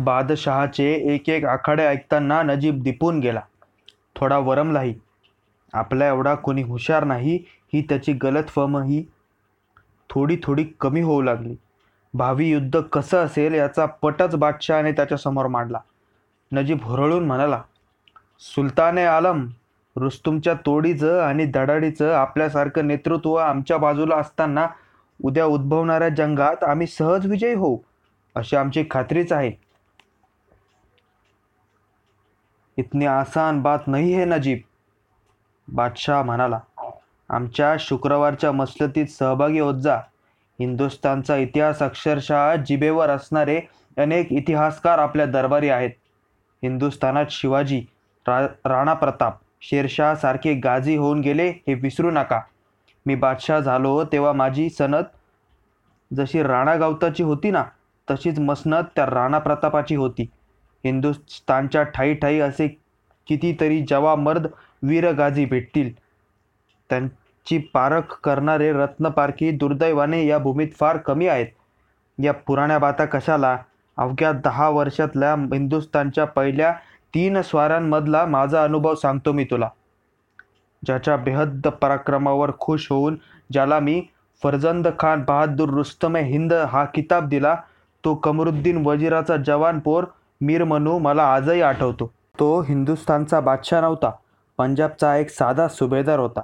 S1: बादशहाचे एक एक आखाडे ऐकताना नजीब दिपून गेला. थोडा वरमलाही आपल्या एवढा कोणी हुशार नाही ही त्याची गलत गलतफहमही थोडी थोडी कमी होऊ लागली. भावी युद्ध कसं असेल याचा पटच बादशहाने त्याच्यासमोर मांडला. नजीब हुरळून म्हणाला सुलताने आलम रुस्तुमच्या तोडीचं आणि धडाडीचं आपल्यासारखं नेतृत्व आमच्या बाजूला असताना उद्या उद्भवणाऱ्या जंगात आम्ही सहज विजयी होऊ अशी आमची खात्रीच आहे. इतनी आसान बात नाही है नजीब बादशाह म्हणाला. आमच्या शुक्रवारच्या मसलतीत सहभागी होत जा. हिंदुस्थानचा इतिहास अक्षरशः जिबेवर असणारे अनेक इतिहासकार आपल्या दरबारी आहेत. हिंदुस्थानात शिवाजी रा राणा प्रताप शेरशाह सारखे गाजी होऊन गेले हे विसरू नका. मी बादशाह झालो तेव्हा माझी सनद जशी राणा गावताची होती ना तशीच मसनत त्या राणा प्रतापाची होती. हिंदुस्तानच्या ठाई ठाई असे कितीतरी जवा मर्द वीरगाजी भेटतील. त्यांची पारख करणारे रत्नपारखी दुर्दैवाने या भूमीत फार कमी आहेत. या पुराण्या बाता कशाला? अवघ्या दहा वर्षातल्या हिंदुस्थानच्या पहिल्या तीन स्वारांमधला माझा अनुभव सांगतो मी तुला. ज्याच्या बेहद्द पराक्रमावर खुश होऊन ज्याला मी फरजंद खान बहादूर रुस्तम हिंद हा किताब दिला तो कमरुद्दीन वजीराचा जवान पोर मीर मनू मला आजही आठवतो. तो हिंदुस्थानचा बादशाह नव्हता पंजाबचा एक साधा सुभेदार होता.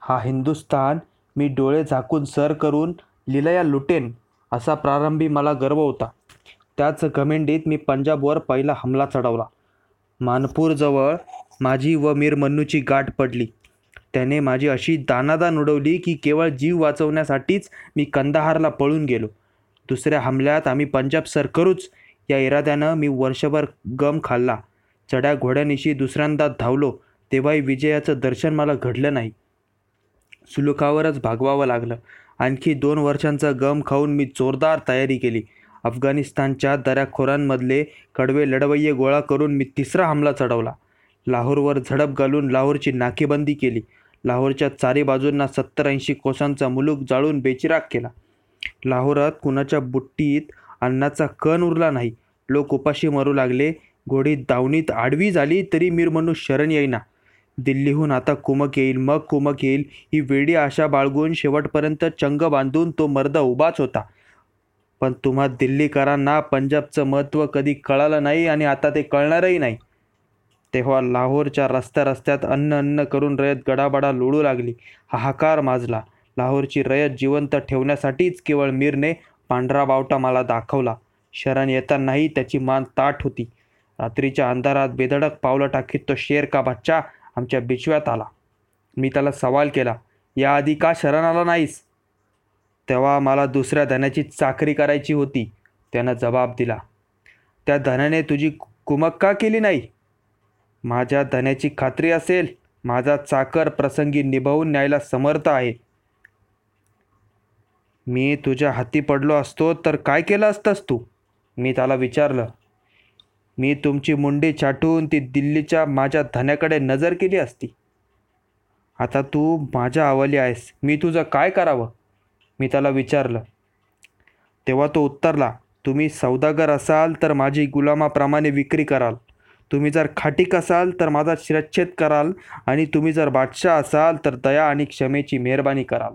S1: हा हिंदुस्थान मी डोळे झाकून सर करून लिलया लुटेन असा प्रारंभी मला गर्व होता. त्याच घमेंडीत मी पंजाबवर पहिला हमला चढवला. मानपूरजवळ माझी व मीर मन्नूची गाठ पडली. त्याने माझी अशी दानादान उडवली की केवळ जीव वाचवण्यासाठीच मी कंदाहारला पळून गेलो. दुसऱ्या हमल्यात आम्ही पंजाब सर करूच. या इराद्यानं मी वर्षभर गम खाल्ला. चढ्या घोड्यानिशी दुसऱ्यांदा धावलो. तेव्हाही विजयाचं दर्शन मला घडलं नाही. सुलुकावरच भागवावं लागलं. आणखी दोन वर्षांचा गम खाऊन मी जोरदार तयारी केली. अफगाणिस्तानच्या दऱ्याखोरांमधले कडवे लढवय्ये गोळा करून मी तिसरा हमला चढवला. लाहोरवर झडप घालून लाहोरची नाकेबंदी केली. लाहोरच्या चारी बाजूंना सत्तर ऐंशी कोसांचा मुलूक जाळून बेचिराग केला. लाहोरात कुणाच्या बुट्टीत अन्नाचा कण उरला नाही. लोक उपाशी मरू लागले. घोडी दावणीत आडवी झाली तरी मीरमनू शरण येईना. दिल्लीहून आता कुमक येईल मग कुमक येईल ही वेडी आशा बाळगून शेवटपर्यंत चंग बांधून तो मर्द उभाच होता. पण तुम्हा दिल्लीकरांना पंजाबचं महत्त्व कधी कळालं नाही आणि आता ते कळणारही नाही. तेव्हा लाहोरच्या रस्त्या रस्त्यात अन्न अन्न करून रयत गडाबडा लोळू लागली. हाहाकार माजला. लाहोरची रयत जिवंत ठेवण्यासाठीच केवळ मीरने पांढरा बावटा मला दाखवला. शरण येतानाही त्याची मान ताठ होती. रात्रीच्या अंधारात बेधडक पावलं टाकीत तो शेर का बच्चा आमच्या बिछव्यात आला. मी त्याला सवाल केला याआधी का शरण आला नाहीस? तेव्हा मला दुसऱ्या धन्याची चाकरी करायची होती. त्यानं जबाब दिला त्या धन्याने तुझी कुमक का केली नाही? माझ्या धन्याची खात्री असेल माझा चाकर प्रसंगी निभावून न्यायला समर्थ आहे. मी तुझ्या हाती पडलो असतो तर काय केलं असतंस तू? मी त्याला विचारलं मी तुमची मुंडी छाटून ती दिल्लीच्या माझ्या धन्याकडे नजर केली असती. आता तू माझ्या आवली आहेस. मी तुझं काय करावं? मी त्याला विचारलं. तेव्हा तो उत्तरला तुम्ही सौदागर असाल तर माझी गुलामाप्रमाणे विक्री कराल. तुम्ही जर खाटीक असाल तर माझा शिरच्छेद कराल आणि तुम्ही जर बादशाह असाल तर दया आणि क्षमेची मेहरबानी कराल.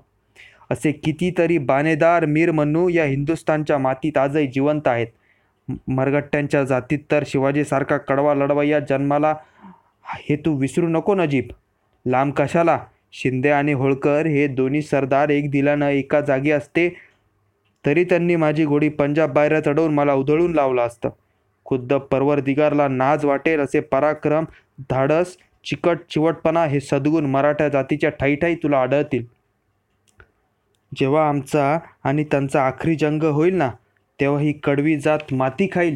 S1: असे कितीतरी बाणेदार मीर मनू या हिंदुस्थानच्या मातीत आजही जिवंत आहेत. मरगट्ट्यांच्या जातीत तर शिवाजीसारखा कडवा लढवय्या जन्माला हे तू विसरू नको नजीब. लांब कशाला? शिंदे आणि होळकर हे दोन्ही सरदार एक दिलानं एका जागी असते तरी त्यांनी माझी घोडी पंजाब बाहेर चढवून मला उधळून लावलं असतं. खुद्द परवरदिगारला नाज वाटेल असे पराक्रम धाडस चिकट चिवटपणा हे सद्गुण मराठा जातीच्या ठाईठाई तुला आढळतील. जेव्हा आमचा आणि त्यांचा आखरी जंग होईल ना तेव्हा ही कडवी जात माती खाईल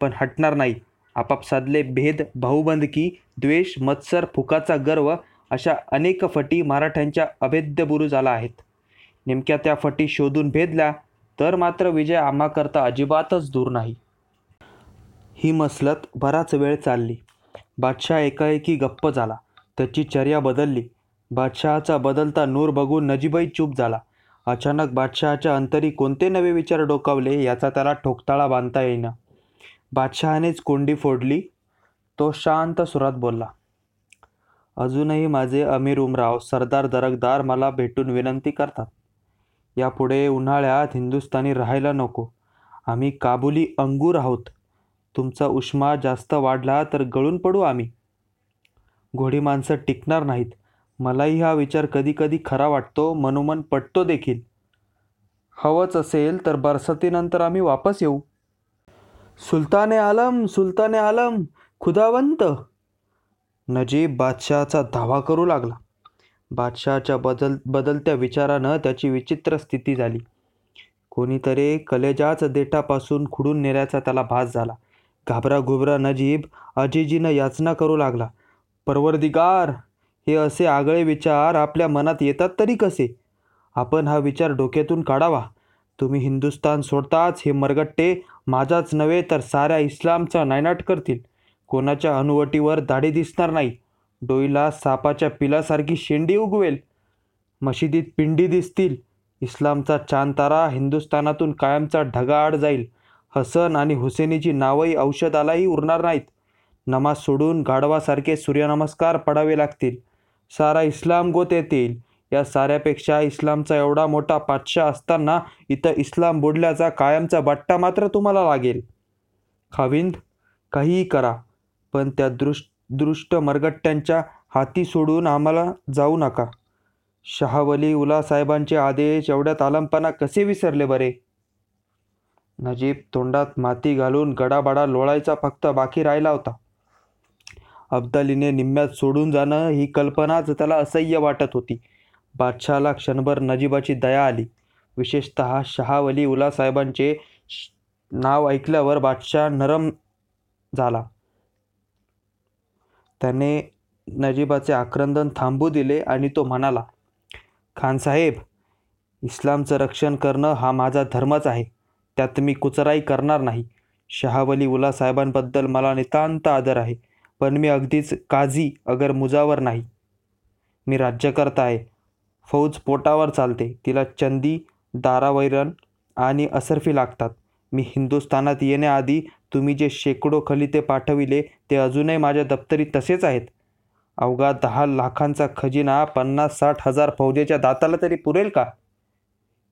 S1: पण हटणार नाही. आपाप साधले भेद भाऊबंदकी द्वेष मत्सर फुकाचा गर्व अशा अनेक फटी मराठ्यांच्या अभेद्य बुरुजाला आहेत. नेमक्या त्या फटी शोधून भेदल्या तर मात्र विजय आम्हाकरता अजिबातच दूर नाही. ही मसलत बराच वेळ चालली. बादशाह एकाएकी गप्प झाला. त्याची चर्या बदलली. बादशहाचा बदलता नूर बघून नजीबाई चूप झाला. अचानक बादशहाच्या अंतरी कोणते नवे विचार डोकावले याचा त्याला ठोकताळा बांधता येईना. बादशहानेच कोंडी फोडली. तो शांत सुरात बोलला अजूनही माझे अमीर उमराव सरदार दरकदार मला भेटून विनंती करतात. यापुढे उन्हाळ्यात हिंदुस्थानी राहायला नको. आम्ही काबुली अंगूर आहोत. तुमचा उष्मा जास्त वाढला तर गळून पडू आम्ही. घोडी माणसं टिकणार नाहीत. मलाही हा विचार कधीकधी खरा वाटतो मनोमन पटतो देखील. हवंच असेल तर बरसातीनंतर आम्ही वापस येऊ. सुलताने आलम सुलताने आलम खुदावंत! नजीब बादशहाचा धावा करू लागला. बादशहाच्या बदल बदलत्या विचारानं त्याची विचित्र स्थिती झाली. कोणीतरी कलेजाच देठापासून खुडून नेण्याचा त्याला भास झाला. घाबरा घुबरा नजीब अजिजीनं याचना करू लागला. परवरदिगार हे असे आगळे विचार आपल्या मनात येतात तरी कसे? आपण हा विचार डोक्यातून काढावा. तुम्ही हिंदुस्तान सोडताच हे मरगट्टे माझाच नव्हे तर साऱ्या इस्लामचा नायनाट करतील. कोणाच्या अनुवटीवर दाढी दिसणार नाही. डोईला सापाच्या पिलासारखी शेंडी उगवेल. मशिदीत पिंडी दिसतील. इस्लामचा चांतारा हिंदुस्थानातून कायमचा ढगाआड जाईल. हसन आणि हुसेनीची नावही औषधालाही उरणार नाहीत. नमाज सोडून गाढवासारखे सूर्यनमस्कार पडावे लागतील. सारा इस्लाम गोत येतील. या साऱ्यापेक्षा इस्लामचा एवढा मोठा पाचशा असताना इथं इस्लाम बुडल्याचा कायमचा बट्टा मात्र तुम्हाला लागेल. खाविंद काहीही करा. पण त्या दृष्ट दृष्ट मरगट्ट्यांच्या हाती सोडून आम्हाला जाऊ नका. शहावली उलासाहेबांचे आदेश एवढ्यात आलमपणा कसे विसरले बरे? नजीब तोंडात माती घालून गडाबडा लोळायचा फक्त बाकी राहिला होता. अब्दालीने निम्म्यात सोडून जाणं ही कल्पनाच त्याला असह्य वाटत होती. बादशहाला क्षणभर नजीबाची दया आली. विशेषत शहावली उलासाहेबांचे श- नाव ऐकल्यावर बादशाह नरम झाला. त्याने नजीबाचे आक्रंदन थांबू दिले आणि तो म्हणाला खानसाहेब इस्लामचं रक्षण करणं हा माझा धर्मच आहे. त्यात मी कुचराई करणार नाही. शहावली उला साहेबांबद्दल मला नितांत आदर आहे. पण मी अगदीच काझी अगर मुजावर नाही. मी राज्यकर्ता आहे. फौज पोटावर चालते. तिला चंदी दारावैरण आणि असरफी लागतात. मी हिंदुस्थानात येण्याआधी तुम्ही जे शेकडो खलिते पाठविले ते अजूनही माझ्या दप्तरी तसेच आहेत. अवघा दहा लाखांचा खजिना पन्नास साठ हजार फौजेच्या दाताला तरी पुरेल का?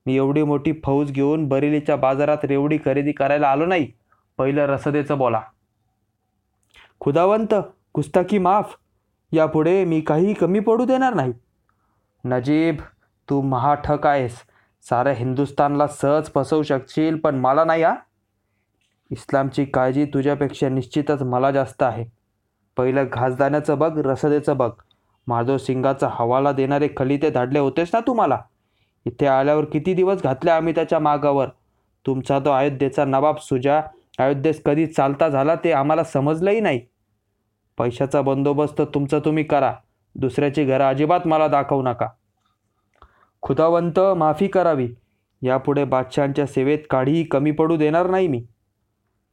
S1: मी एवढी मोठी फौज घेऊन बरेलीच्या बाजारात रेवडी खरेदी करायला आलो नाही पहिलं रसदेचं बोला. खुदावंत गुस्ताकी माफ यापुढे मी काही कमी पडू देणार नाही. नजीब तू महाठक आहेस. साऱ्या हिंदुस्तानला सहज फसवू शकशील पण मला नाही हा. इस्लामची काळजी तुझ्यापेक्षा निश्चितच मला जास्त आहे. पहिलं घासदाण्याचं बघ रसदेचं बघ. माधव सिंगाचा हवाला देणारे खलिते धाडले होतेस ना तुम्हाला? इथे आल्यावर किती दिवस घातले आम्ही त्याच्या मागावर? तुमचा तो अयोध्येचा नवाब सुजा अयोध्येस कधी चालता झाला ते आम्हाला समजलंही नाही. पैशाचा बंदोबस्त तुमचा तुम्ही करा. दुसऱ्याची घरं अजिबात मला दाखवू नका. खुदावंत माफी करावी. यापुढे बादशहांच्या सेवेत काडीही कमी पडू देणार नाही मी.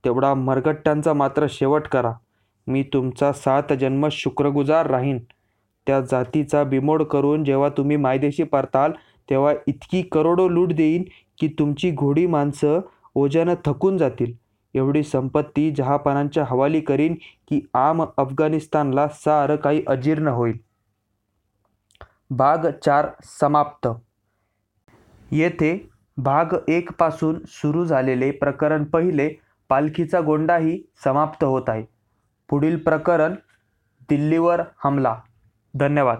S1: तेवढा मरगट्ट्यांचा मात्र शेवट करा. मी तुमचा सात जन्म शुक्रगुजार राहीन. त्या जातीचा बिमोड करून जेव्हा तुम्ही मायदेशी परताल तेव्हा इतकी करोडो लूट देईन की तुमची घोडी माणसं ओझ्यानं थकून जातील. एवढी संपत्ती जहापानांच्या हवाली करीन की आम अफगाणिस्तानला सारं काही अजीर्ण होईल. भाग चार समाप्त. येथे भाग एक पासून सुरू झालेले प्रकरण पहिले पालखीचा गोंडाही समाप्त होत आहे. पुढील प्रकरण दिल्लीवर हमला. धन्यवाद.